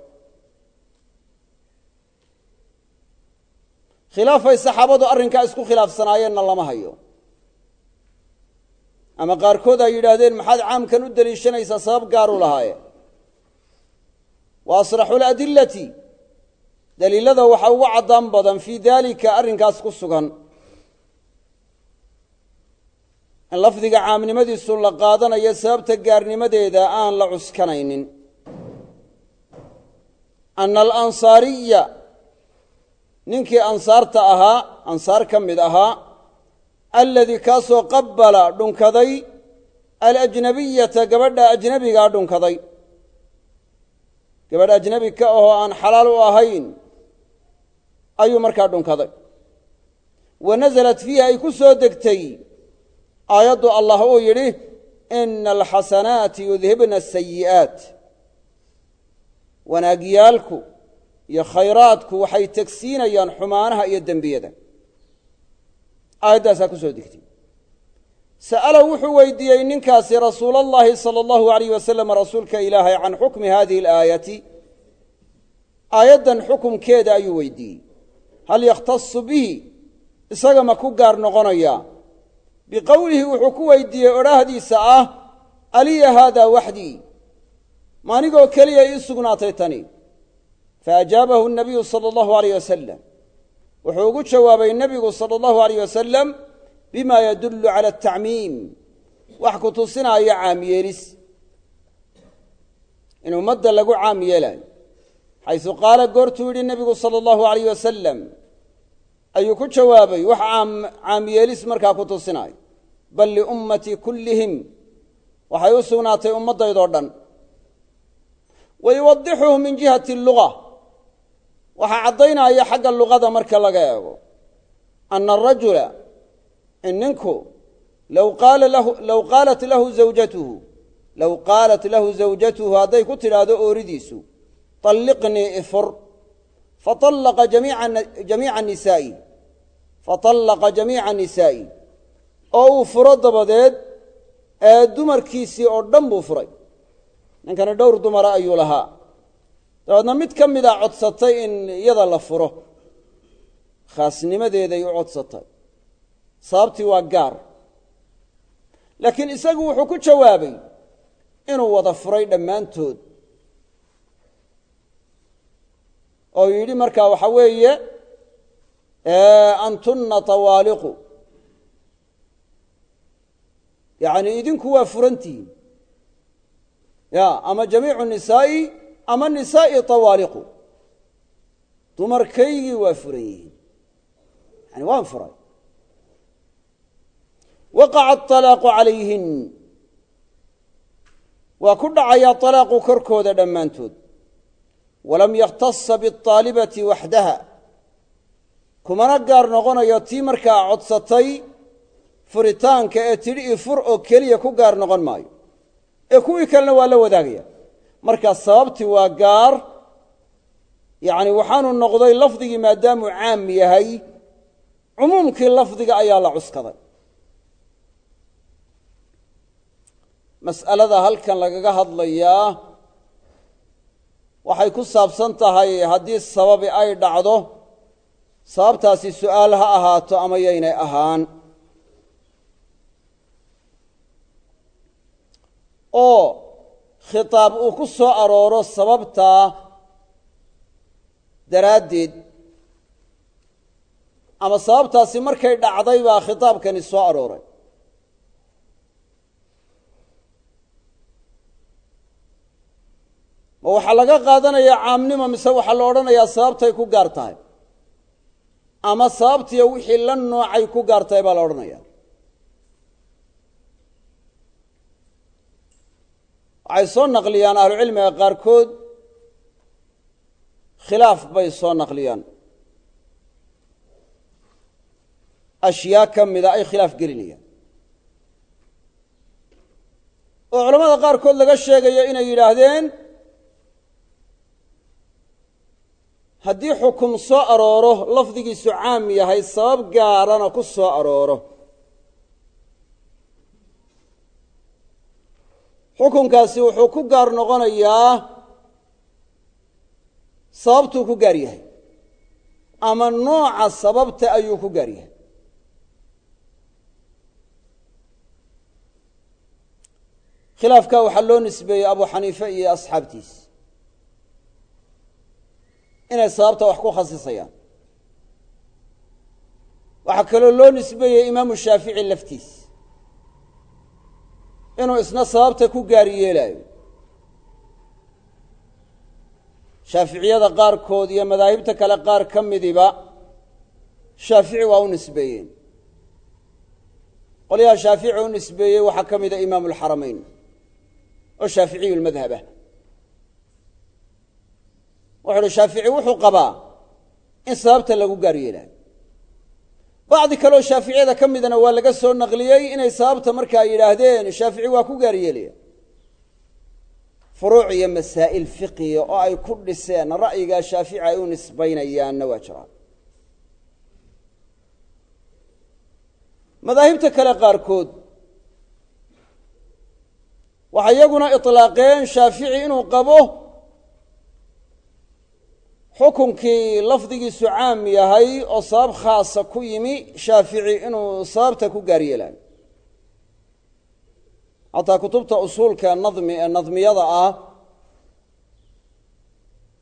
khilaafay saxaabadu arrinkaa isku khilaafsanaayeenna lama hayo. Ama qaarkood ay yidhaahdeen maxaad caamkan u deliishanaysaa sabab gaaru lahaaye wa asraxu ladillati. Daliilada waxa ugu caddaan badan fii daalika arrinkaas ku sugan. In lafdiga caamnimadiisu la qaadanayo sababta gaarnimadeeda aan la cuskanaynin. Ana alansaariya ninkii ansaarta ahaa ansaar ka mid ahaa alladii kaasoo qabbala dhunkaday alajnabiyata gabadha ajnabigaa dhunkaday. Gabadh ajnabi ka ahoo aan xalaal u ahayn ayuu markaa dhunkaday. Wa nasalat fiihi ay ku soo degtay aayaddu allah uu yidhi ina alxasanaati yudhibna asayi'aat wanaagyaalku iyo khayraadku waxay tegsiinayaan xumaanaha iyo dembiyada. Aayaddaasaa ku soo degtay sa'ala wuxuu weydiiyey ninkaasi rasuul allahi sala allahu alayh wasalam rasuulka ilaahay can xukmi hadihi alaayati. Aayaddan xukumkeeda ayuu weydiiyey. Hal yakhtasu bihi? Isaga ma ku gaar noqonaya? Biqowlihi wuxuu ku weydiiyey odhaahdiisa ah aliya haadaa waxdii? Ma anigoo keliya ii sugnaatay tani faajaabahu nabiyu sala allahu alayh wasalam wuxuu ugu jawaabay nebigu sala allahu alayh wasalam bima yadullu cala atacmiim wax ku tusinaayo caam yeelis in ummadda lagu caam yeelayo xaysu qaala goortuu yidhi nebigu sala allahu alayh wasalam ayuu ku jawaabay wax caam yeelis markaa ku tusinaayo bal liummatii kullihim waxay u sugnaatay ummaddaydoo dhan wa yuwadixuhu min jihati luga waxaa caddaynaya xagga luqada marka laga eego. Ana arajula in ninku low qaalat lahu zawjatuhu low qaalat lahu zawjatuhu hadday ku tidhaahdo ooridiisu طalliqnii ifur. Faallaqa jamiica nisaa'i. Fatallaqa jamiica nisaa'i. Oo uu furo dabadeed ee dumarkiisii oo dhan buu furay. Ninkani dhowr dumara ayuu lahaa dabeedna mid ka mida codsatay in iyada la furo. Khaasnimadeeday u codsatay. Sababtii waa gaar. Laakiin isagu wuxuu ku jawaabay inuu wada furay dhammaantood. Oo yidhi markaa waxa weeye antunna tawaaliqu. Yacni idinku waa furantihiin. Ya ama jamiicu nisaa'i ama nisaa'i tawaaliqu. Dumarkaygii waa furan yihiin yani waan furay. Waqaca alaaqu calayhin. Waa ku dhacayaa alaaqu korkooda dhammaantood. Walam yakhtasa biaalibati waxdaha kumana gaar noqonayo tii markaa codsatay furitaanka ee tidhi i fur oo keliya ku gaar noqon maayo. Ee kuwii kalena waa la wadaagaya markaa sababtii waa gaar. Yacni waxaanu noqday lafdigii maadaamuu caam yahay cumuumkii lafdiga ayaa la cuskaday. Mas'alada halkan lagaga hadlayaa waxay ku saabsan tahay haddii sababi ay dhacdo sababtaasi su'aal ha ahaato ama yaynay ahaan. Oo khitaab uu ku soo arooro sababtaa daraaddeed. Ama sababtaasi markay dhacday baa khitaabkani soo arooray. Ma waxaa laga qaadanayaa caamnimo mise waxaa la odhanayaa sababtay ku gaar tahay? Ama sababtiyo wixii la noocay ku gaar tahay baa la odhanaya waxay soo naqliyaan ahlucilmiga qaarkood khilaaf bay soo naqliyaan. Ashyaa ka mida ay khilaaf gelinayaan. Oo culamada qaarkood laga sheegayo inay yidhaahdeen haddii xukum soo arooro lafdigiisu caam yahay sabab gaarana ku soo arooro. Xukunkaasi wuxuu ku gaar noqonayaa sababtuu ku gaar yahay. Ama nooca sababta ayuu ku gaar yahay. Khilaafka waxaa loo nisbeeyey abu xaniife iyo asxaabtiis. Inay sababta wax ku khasisayaan. Waxaa kaloo loo nisbeeyey imaamu shaafici laftiis inuu isna sababta ku gaar yeelaayo. Shaaficiyada qaarkood iyo madaahibta kale qaar ka midiba shaafici waa u nisbeeyeen. Qolyaha shaafici u nisbeeyey waxaa ka mida imaamu alxaramayn oo shaaficiyu lmadhabah wuxu uhi shaafici wuxuu qabaa in sababta lagu gaar yeelaayo bacdi kaleoo shaaficiyada ka midna waa laga soo naqliyey inay sababta markaa yidhaahdeen shaafici waa ku gaar yeelaya furuuc iyo masaa'il fiqiya oo ay ku dhiseen ra'yigaa shaafici ay u nisbaynayaanna waa jiraan madaahibta kale qaarkood waxay iyaguna iطlaaqeen shaafici inuu qabo xukunkii lafdigiisu caam yahay oo sabab khaasa ku yimi shaafici inuu sababta ku gaar yeelaayo xataa kutubta usuulka nadmi ee nadmiyada ah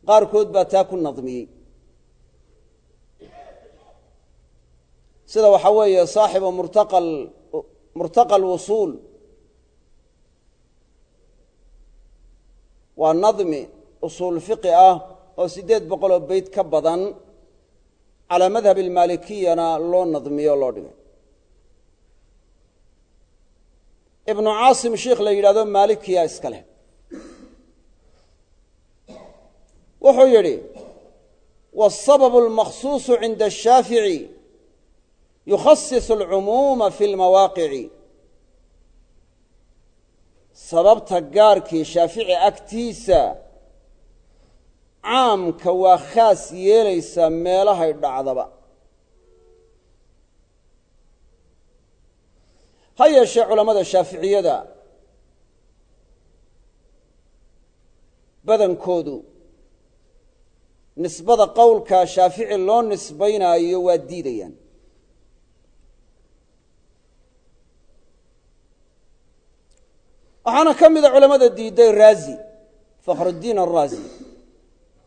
qaarkood baa taa ku nadmiyey sida waxaa weeye saaxibu murtaqa murtaqa alwusuul waa nadmi usuul fiqi ah oo siddeed boqoloo beyt ka badan calaa madhab almaalikiyana loo nadmiyo loo dhigay ibnu caasim sheikh la yidhahdo maalikiya iska leh wuxuu yidhi wاsababu اlmakhsuuصu cinda الshaafici yukhasisu اlcumuuma fi اlmawaaqici sababta gaarkii shaafici agtiisa caamka waa khaas yeelaysaa meelahay dhacdaba. Ha yeeshee culammada shaaficiyada badankoodu nisbada qowlka shaafici loo nisbaynaayo waa diidayaan. Waxaana ka mida culammada diiday raazi fakhrudiin araazi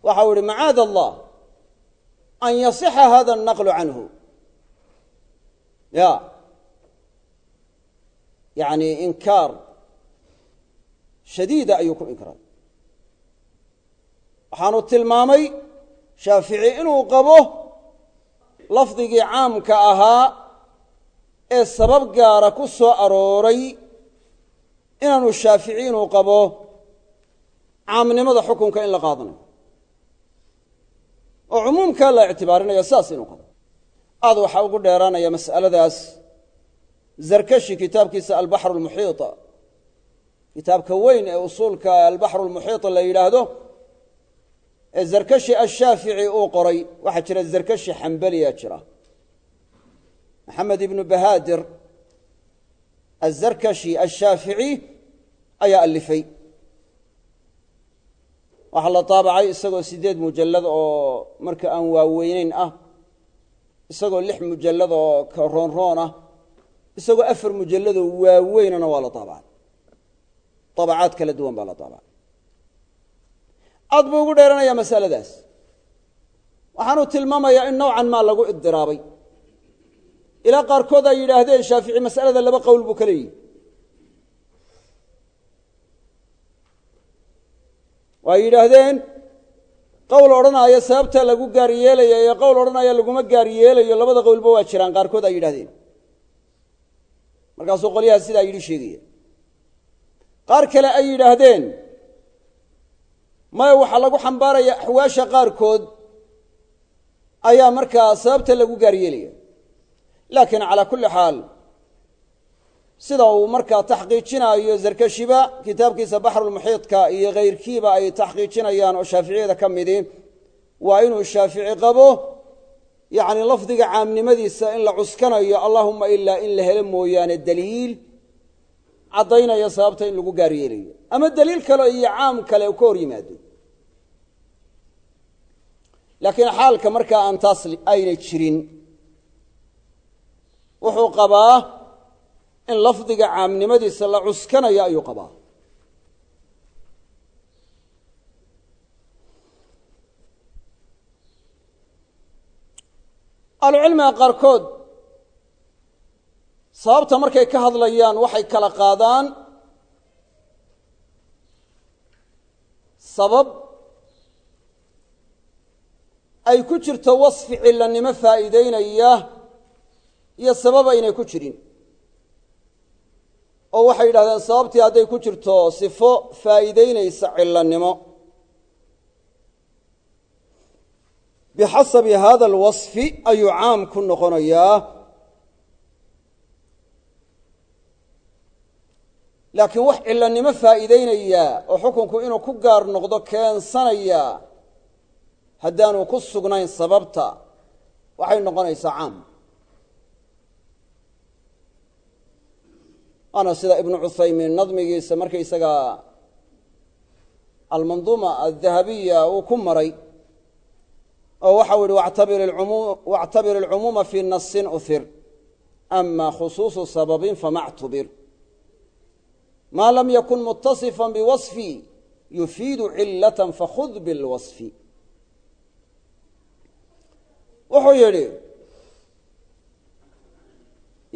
waxau ihi macaad allah an yasixa hada الnaqlu canhu. Ya yani inkaar shadiida ayuu ku inkiray. Waxaanu tilmaamay shaafici inuu qabo lafdigii caamka ahaa ee sabab gaara ku soo arooray inaanu shaafici inuu qabo caamnimada xukunka in la qaadanayo oo cumuumkaa la ictibaarinaya saas inuu qabo. Aad waxaa ugu dheeraanaya mas'aladaas. Zarkashi kitaabkiisa albaxru lmuxiit kitaabka weyn ee usuulka albaxru lmuxiita la yidhaahdo ee zarkashi ashaafici uu qoray waxaa jira zarkashi xambeliya jira. Maxamed ibnu bahaadir azarkashi ashaafici ayaa alifay waxaa la taabacay isagoo siddeed mujallad oo marka aan waaweyneyn ah isagoo lix mujallad oo ka roonroon ah isagoo afar mujalladoo waaweynana waa la taabacay. Tabacaad kala duwan baa la taabacay. Aad buu ugu dheeranayaa masaladaas. Waxaanu tilmaamayaa in nowcan maa lagu idiraabay ilaa qaarkood ay yidhaahdeen shaafici masalada laba qowl buu ka leeyihi ay yidhaahdeen qowl odhanaya sababta lagu gaar yeelaya iyo qowl odhanaya laguma gaar yeelayo labada qowlba waa jiraan. Qaarkood ay yidhahdeen markaasuu qolyaha sidaa yidhi sheegaya. Qaar kale ay yidhaahdeen maya waxaa lagu xambaaraya axwaasha qaarkood ayaa markaa sababta lagu gaar yeelaya laakiin calaa kulli xaal sida uu markaa taxqiijinaayo zarkashiba kitaabkiisa baxrulmuxiidka iyo kayrkiiba ay taxqiijinayaan oo shaaficiyada ka midi waa inuu shaafici qabo yacni lafdiga caamnimadiisa in la cuskanayo allahuma ilaa in la helo mooyaane daliil caddaynaya sababta in lagu gaar yeelayo. Ama daliil kale iyo caam kale ka hor yimaado. Laakiin xaalka markaa aan taas aynay jirin wuxuu qabaa in lafdiga caamnimadiisa la cuskanayo ayuu qabaa. Ahlucilmiga qaarkood sababta markay ka hadlayaan waxay kala qaadaan sabab ay ku jirto wasfi cilanimo faa'iideynaya iyo sabab aynay ku jirin oo waxay yidhahdeen sababtii hadday ku jirto sifo faa'iideynaysa cilanimo bixasabi hada alwasfi ayuu caam ku noqonayaa. Laakiin wax cilanimo faa'iideynaya oo xukunku inuu ku gaar noqdo keensanaya haddaanu ku sugnayn sababta waxay noqonaysaa caam waana sida ibnu cuthaymiin nadmigiisa markaisaga almanduuma adahabiya uu ku maray oo waxau yihi wactabir ilcumuuma fii nasin uhir ama khusuusu sababin famactubir maa lam yakun mutasifan biwaصfi yufiidu cilata fakhud bilwaصfi wuxuu yidhi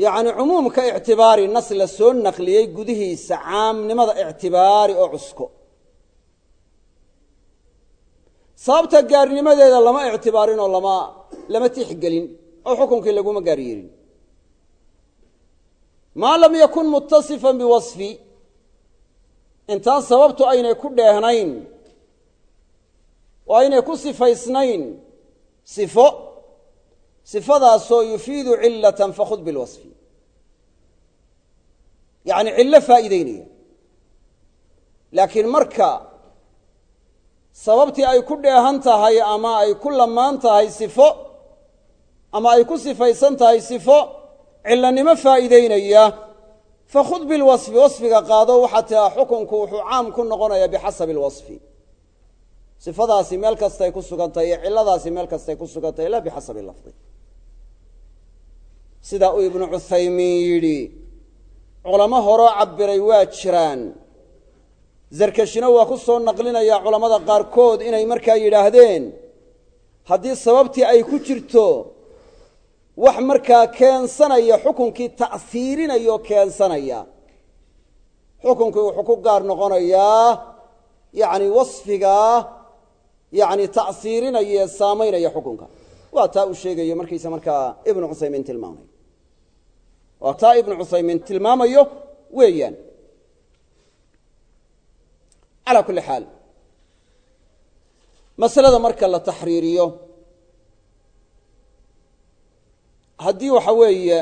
yani cumuumka ictibaari nas la soo naqliyey gudihiisa caamnimada ictibaari oo cusko. Sababta gaarnimadeeda lama ictibaarin oo lama lama tixgelin oo xukunkii laguma gaar yeelin maa lam yakun mutasifan biwasfi intaan sababtu aynay ku dheehnayn oo aynay ku sifaysnayn sifo sifadaasoo yufiidu cilatan fakhud bilwasfi yacni cillo faa'iideynaya laakiin marka sababtii ay ku dheehan tahay ama ay ku lamaan tahay sifo ama ay ku sifaysan tahay sifo cilanimo faa'iideynaya fakhud bilwasfi wasfiga qaado waxaa xukunku wuxuu caam ku noqonaya bixasabi alwasfi sifadaasi meel kastay ku sugantahay iyo ciladaasi meel kastay ku sugantahay laa bixasabi lafdi sidaa uu ibnu cuthaymiin yidhi culamo horoo cabiray waa jiraan. Zarkashina waa ku soo naqlinayaa culammada qaarkood inay markaa yidhaahdeen. Haddii sababtii ay ku jirto wax markaa keensanaya xukunkii ta'hiirinaya oo keensanaya. Xukunkii wuxuu ku gaar noqonayaa yacni wasfigaa yacni ta'hiirinaya ee saamaynaya xukunka. Waa taa uu sheegayo markiisa markaa ibnu cuthaymiin tilmaamay waa taa ibnu cuthaymiin tilmaamayo weeyaan. Calaa kulli xaal. Masalada marka la taxriiriyo haddii waxa weeye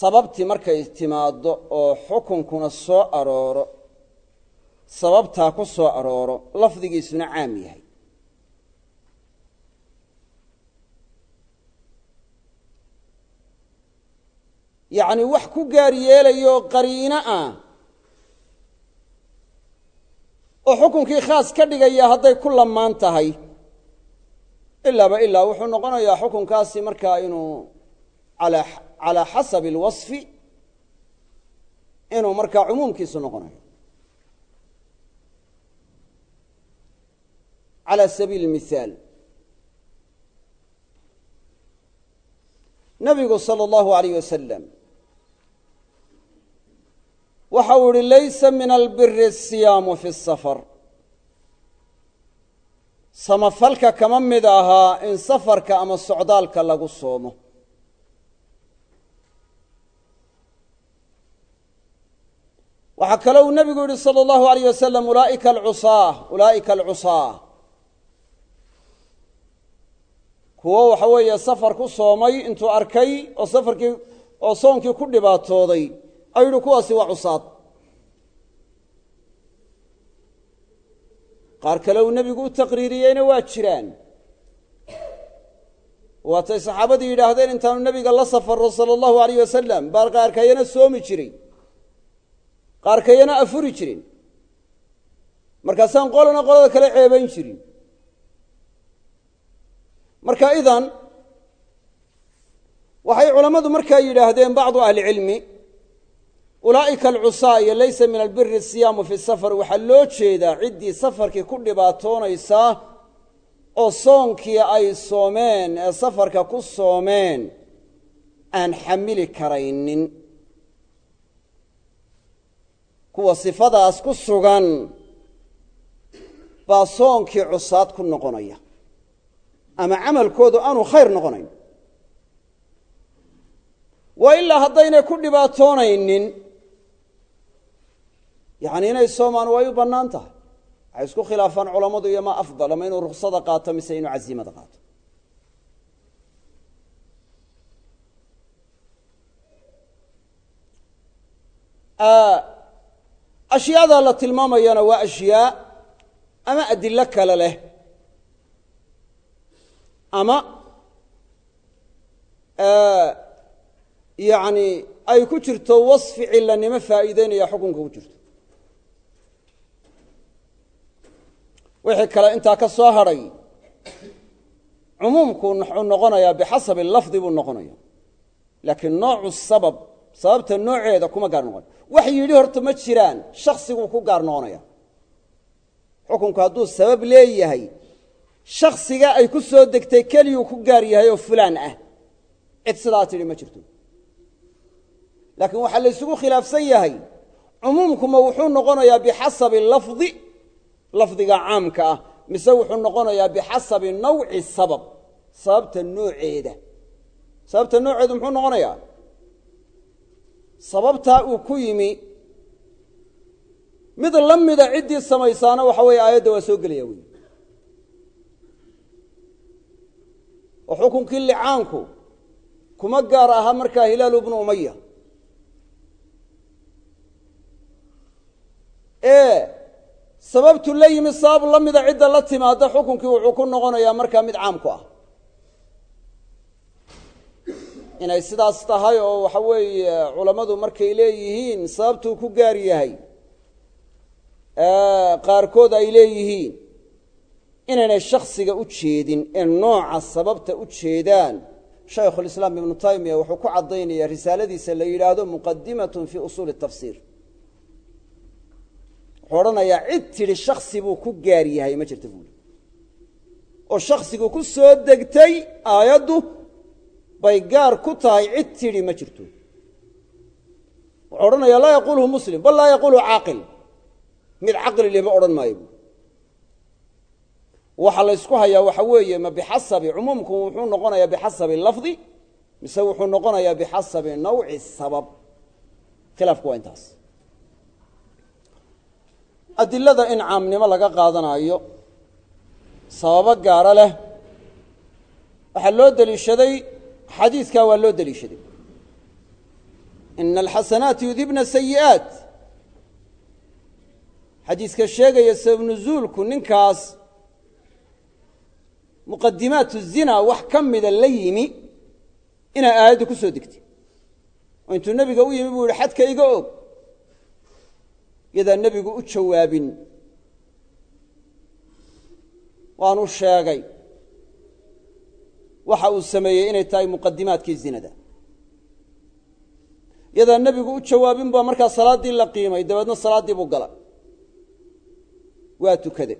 sababtii markay timaaddo oo xukunkuna soo arooro sababtaa ku soo arooro lafdigiisuna caam yahay yacni wax ku gaar yeelayo qariino ah oo xukunkii khaas ka dhigaya hadday ku lamaan tahay ilaaba ilaa wuxuu noqonayaa xukunkaasi markaa inuu calaa xasabi alwasfi inuu markaa cumuumkiisu noqonayo calى sabiili اmithaal nabigu salى اllahu alayh wasalam waxa uu ihi laysa min albiri siyaamu fi safar. Samafalka kama mid ahaa in safarka ama socdaalka lagu soomo. Waxaa kalo uu nebigu yihi salى اllahu alayh wasalam ulaaika alcusaa ulaaika alcusaa kuwo waxa weeye safar ku soomay intuu arkay oo safarkii oo soonkii ku dhibaatooday ayuu kuwaasi waa cusaad. Qaar kale uu nebigu u taqriiriyeyna waa jiraan. Waatay saxaabadii yidhaahdeen intaanu nebiga la safarro sala allahu alayh wasalam baar qaarkayana soomi jiray qaarkayana afuri jirin. Markaasaan qolana qolada kale ceebayn jirin. Marka idan waxay culammadu markaa yidhaahdeen bacdu ahlicilmi ulaa'ika alcusaa iyo laysa min albiri asiyaamu fi safar waxaa loo jeedaa ciddii safarkii ku dhibaatoonaysaa oo soonkii ay soomeen ee safarka ku soomeen aan xamili karaynin. Kuwa sifadaas ku sugan baa soonkii cusaad ku noqonaya ama camalkoodu aanu khayr noqonayn. Waa ilaa haddaynay ku dhibaatoonaynin yacni inay soomaan way u bannaan tahay. Waxay isku khilaafaan culammadu iyo maa afdal ama inuu ruksada qaato mise inuu casiimada qaato. Ashyaada la tilmaamayana waa ashyaa ama adilo kale leh. Ama yacni ay ku jirto wasfi cilanimo faa'iideynaya xukunka ku jirto wixii kale intaa ka soo hadhay cumuumku wuxuu noqonayaa bixasabi lafdi buu noqonaya laakiin noocu sabab sababta nooceeda kuma gaar noqonayo wax yidhi horta ma jiraan shaksiguu ku gaar noqonaya xukunku hadduu sabab leeyahay shaksiga ay ku soo degtay keliyuu ku gaar yahay oo fulaan ah. Cid sidaa tidhi ma jirto. Laakiin waxaa la ysugu khilaafsan yahay cumuumkuma wuxuu noqonayaa bixasabi lafdi lafdiga caamka ah mise wuxuu noqonayaa bixasabi nawci sabab sababta nooceeda. Sababta nooceedu muxuu noqonayaa? Sababtaa uu ku yimi mid la mida ciddii samaysaana waxa weeye aayadda waa soo gelaya wey oo xukunkii licaanku kuma gaar aha markaa hilaalu bnu umaya ee sababtu la yimi sabab la mida cidda la timaada xukunkii wuxuu ku noqonayaa markaa mid caam ku ah. Inay sidaas tahay oo waxa weeye culammadu markay leeyihiin sababtuu ku gaar yahay qaarkood ay leeyihiin inaynay shaksiga u jeedin ee nooca sababta u jeedaan. Shaykhulislaam ibnu taymiya wuxuu ku caddaynaya risaaladiisa la yidhaahdo muqadimatun fii usuuli tafsiir wuxuu cid tidhi shaksi buu ku gaar yahay ma jirta buuli oo shaksigu ku soo degtay aayaddu bay gaar ku tahay cid tidhi ma jirto. Wuxuu odhanayaa laa yaquuluhu muslim bal laa yaquuluhu caaqil. Mid caqli leh ma odhan maayo buui waxa la ysku hayaa waxa weeye ma bixasabi cumuumku wuxuu noqonayaa bixasabi lafdi mise wuxuu noqonayaa bixasabi nawci sabab. Khilaafku waa intaas adilada in caamnimo laga qaadanayo sababo gaaro leh. Waxaa loo deliishaday xadiidkaa waa loo deliishaday. Ina alxasanaati yudhibna sayi'aat xadiiska sheegaya sabab nuzuulku ninkaas muqadimaatu zina wax ka mida la yimi inay aayaddu ku soo degtay. Oo intuu nebiga u yimi buu yihi xadka iga og yadaa nebigu u jawaabin. Waanu sheegay. Waxa uu sameeyey inay tahay muqadimaadkii zinada. Yadaa nebigu u jawaabin baa markaa salaaddii la qiimay dabeedna salaaddii buu gala waa tukade.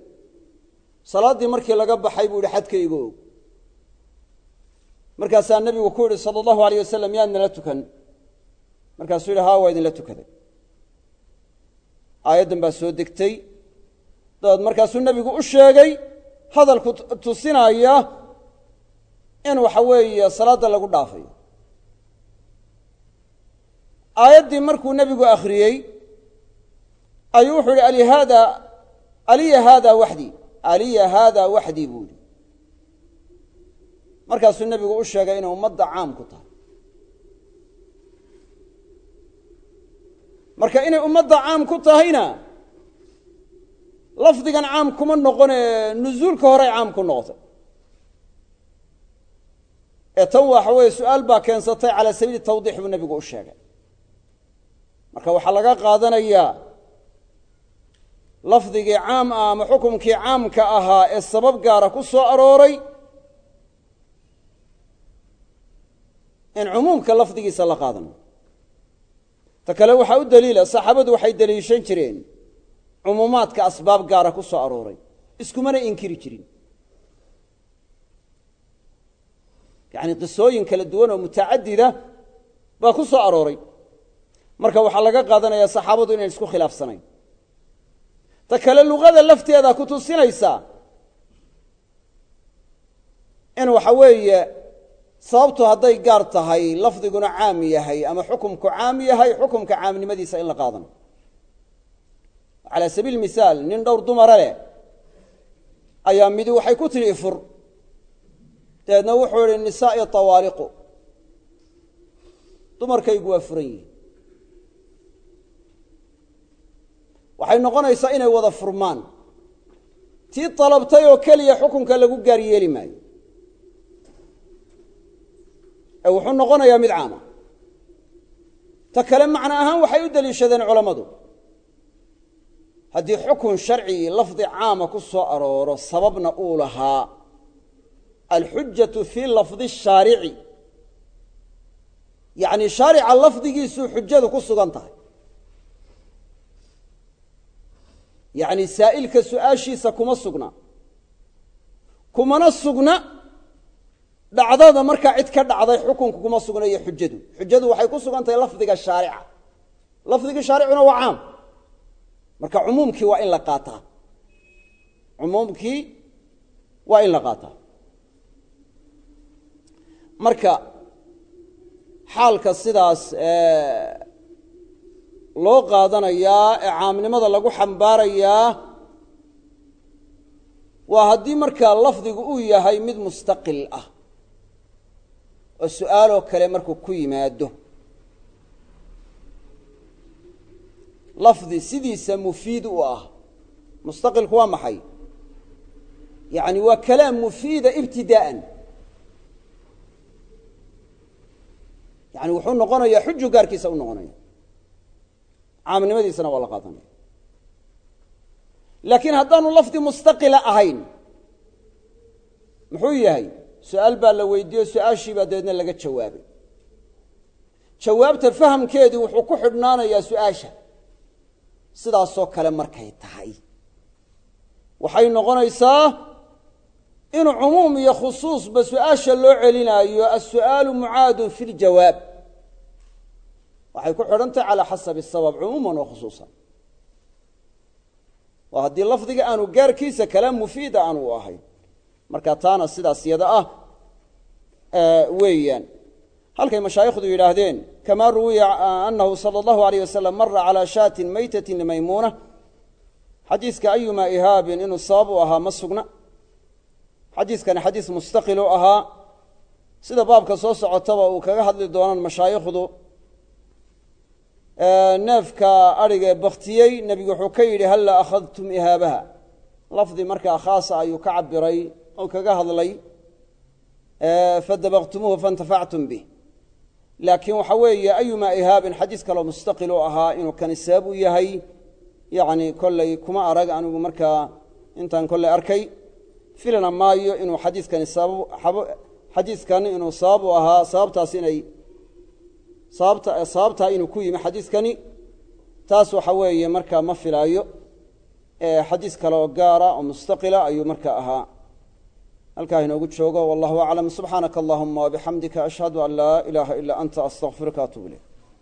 Salaaddii markii laga baxay buu yihi xadka iga og markaasaa nebigu ku yidhi sala allahu alayh wasalam yaad nala tukan. Markaasuu yidhi haa waa idinla tukaday aayaddan baa soo degtay. Dabeed markaasuu nebigu u sheegay hadalku tusinaya in waxa weeye salaadda lagu dhaafayo. Aayaddii markuu nebigu akhriyey ayuu wuxuu yihi alihaada aliya haada waxdii aliya haada waxdii buu yihi markaasuu nebigu u sheegay inay ummadda caam ku tahay marka inay ummadda caam ku tahayna lafdigan caam kuma noqone nusuulka horey caam ku noqotay. Ee tan waxa weeye su'aal baa keensatay calaa sabiili tawdiix buu nebigu u sheegay. Marka waxaa laga qaadanayaa lafdigii caam ah ama xukumkii caamka ahaa ee sabab gaara ku soo arooray in cumuumka lafdigiisa la qaadanayo ta kale waxaa u daliila saxaabadu waxay deliishan jireen cumuumaadka asbaab gaara ku soo arooray iskumana inkiri jirin. Yacni qisooyin kala duwan oo mutacadida baa ku soo arooray. Marka waxaa laga qaadanayaa saxaabadu inayn isku khilaafsanayn. Ta kale luqada lafteeda ku tusinaysa in waxa weeye sababtu hadday gaar tahay lafdiguna caam yahay ama xukumku caam yahay xukumka caamnimadiisa in la qaadano calaa sabiil misaal nin dhowr dumara leh ayaa midi waxay ku tidhi ifur. Dabeedna wuxuu ihi nisaa'i tawaaliqu. Dumarkaygu waa furan yihiin waxay noqonaysaa inay wada furmaan. Tii dalabtay oo keliya xukunka lagu gaar yeeli maayo ee wuxuu noqonayaa mid caama. Ta kale macno ahaan waxay u deliishadeen culammadu. Haddii xukun sharcigii lafdi caama ku soo arooro sababna uu lahaa alxujatu fii lafdi shaarici. Yacni shaarica lafdigiisuu xujadu ku sugan tahay. Yacni saa'ilka su'aashiisa kuma sugna. Kumana sugna dhacdada markaa cid ka dhacday xukunku kuma sugna iyo xujadu. Xujadu waxay ku sugan tahay lafdiga shaarica. Lafdigii shaaricuna waa caam. Marka cumuumkii waa in la qaataa. Cumuumkii waa in la qaataa. Marka xaalka sidaas loo qaadanayaa ee caamnimada lagu xambaarayaa waa haddii markaa lafdigu uu yahay mid mustaqil ah oo su'aaloo kale markuu ku yimaado. Lafdi sidiisa mufiid u ah. Mustaqilku waa maxay? Yacni waa kalaam mufiida ibtidaa'an yani wuxuu noqonayaa xuju gaarkiisa u noqonaya caamnimadiisana waa la qaadanaya. Laakiin haddaanu lafdi mustaqila ahayn muxuu yahay su'aal baa la weydiiye su'aashii baa dabeedna laga jawaabay. Jawaabta fahamkeedii wuxuu ku xidhnaanayaa su'aasha. Sidaasoo kale markay tahay. Waxay noqonaysaa inuu cumuum iyo khusuusba su'aasha loo celinaayo as-su'aalu mucaadun fi ljawaab waxay ku xidhantahy calaa xasabi sabab cumuuman wa khusuusan. Waa haddii lafdiga aanu gaarkiisa kalaam mufiida aanu ahayn marka taana sidaas yada ah weeyaan. Halkay mashaayikhdu yidhaahdeen kamaa ruwiya anahu sala allahu alayh wasalam mara calaa shaatin maytatin maymuuna xadiiska ayumaa ihaabin inuu sabab u ahaa ma sugna. Xadiiskani xadiis mustaqil u ahaa. Sida baabka soo socotaba uu kaga hadli doonaan mashaayikhdu neefka adrhigee baktiyey nebigu wuxuu ka yidhi halla akhadtum ihaabaha? Lafdi markaa khaasa ah ayuu ka cabiray oo kaga hadlay fadabaktumuuhu faintafactum bih. Laakiin waxa weeye ayuma ihaabin xadiis kaloo mustaqil u ahaa inuu kani sabab u yahay yani kolley kuma arag anigu markaa intaan kolley arkay. Filana maayo inuu xadiiskani xadiiskani inuu sabab u ahaa sababtaas inay sababtaa inuu ku yimi xadiiskani. Taas waxa weeye markaa ma filaayo xadiis kale oo gaara oo mustaqila ayuu marka ahaa halkaa inoogu joogo. Wallahu aclam. Subxaanaka allahuma wabixamdika ashhadu an laa ilaaha ilaa anta. Astaqfiruka atub ilayk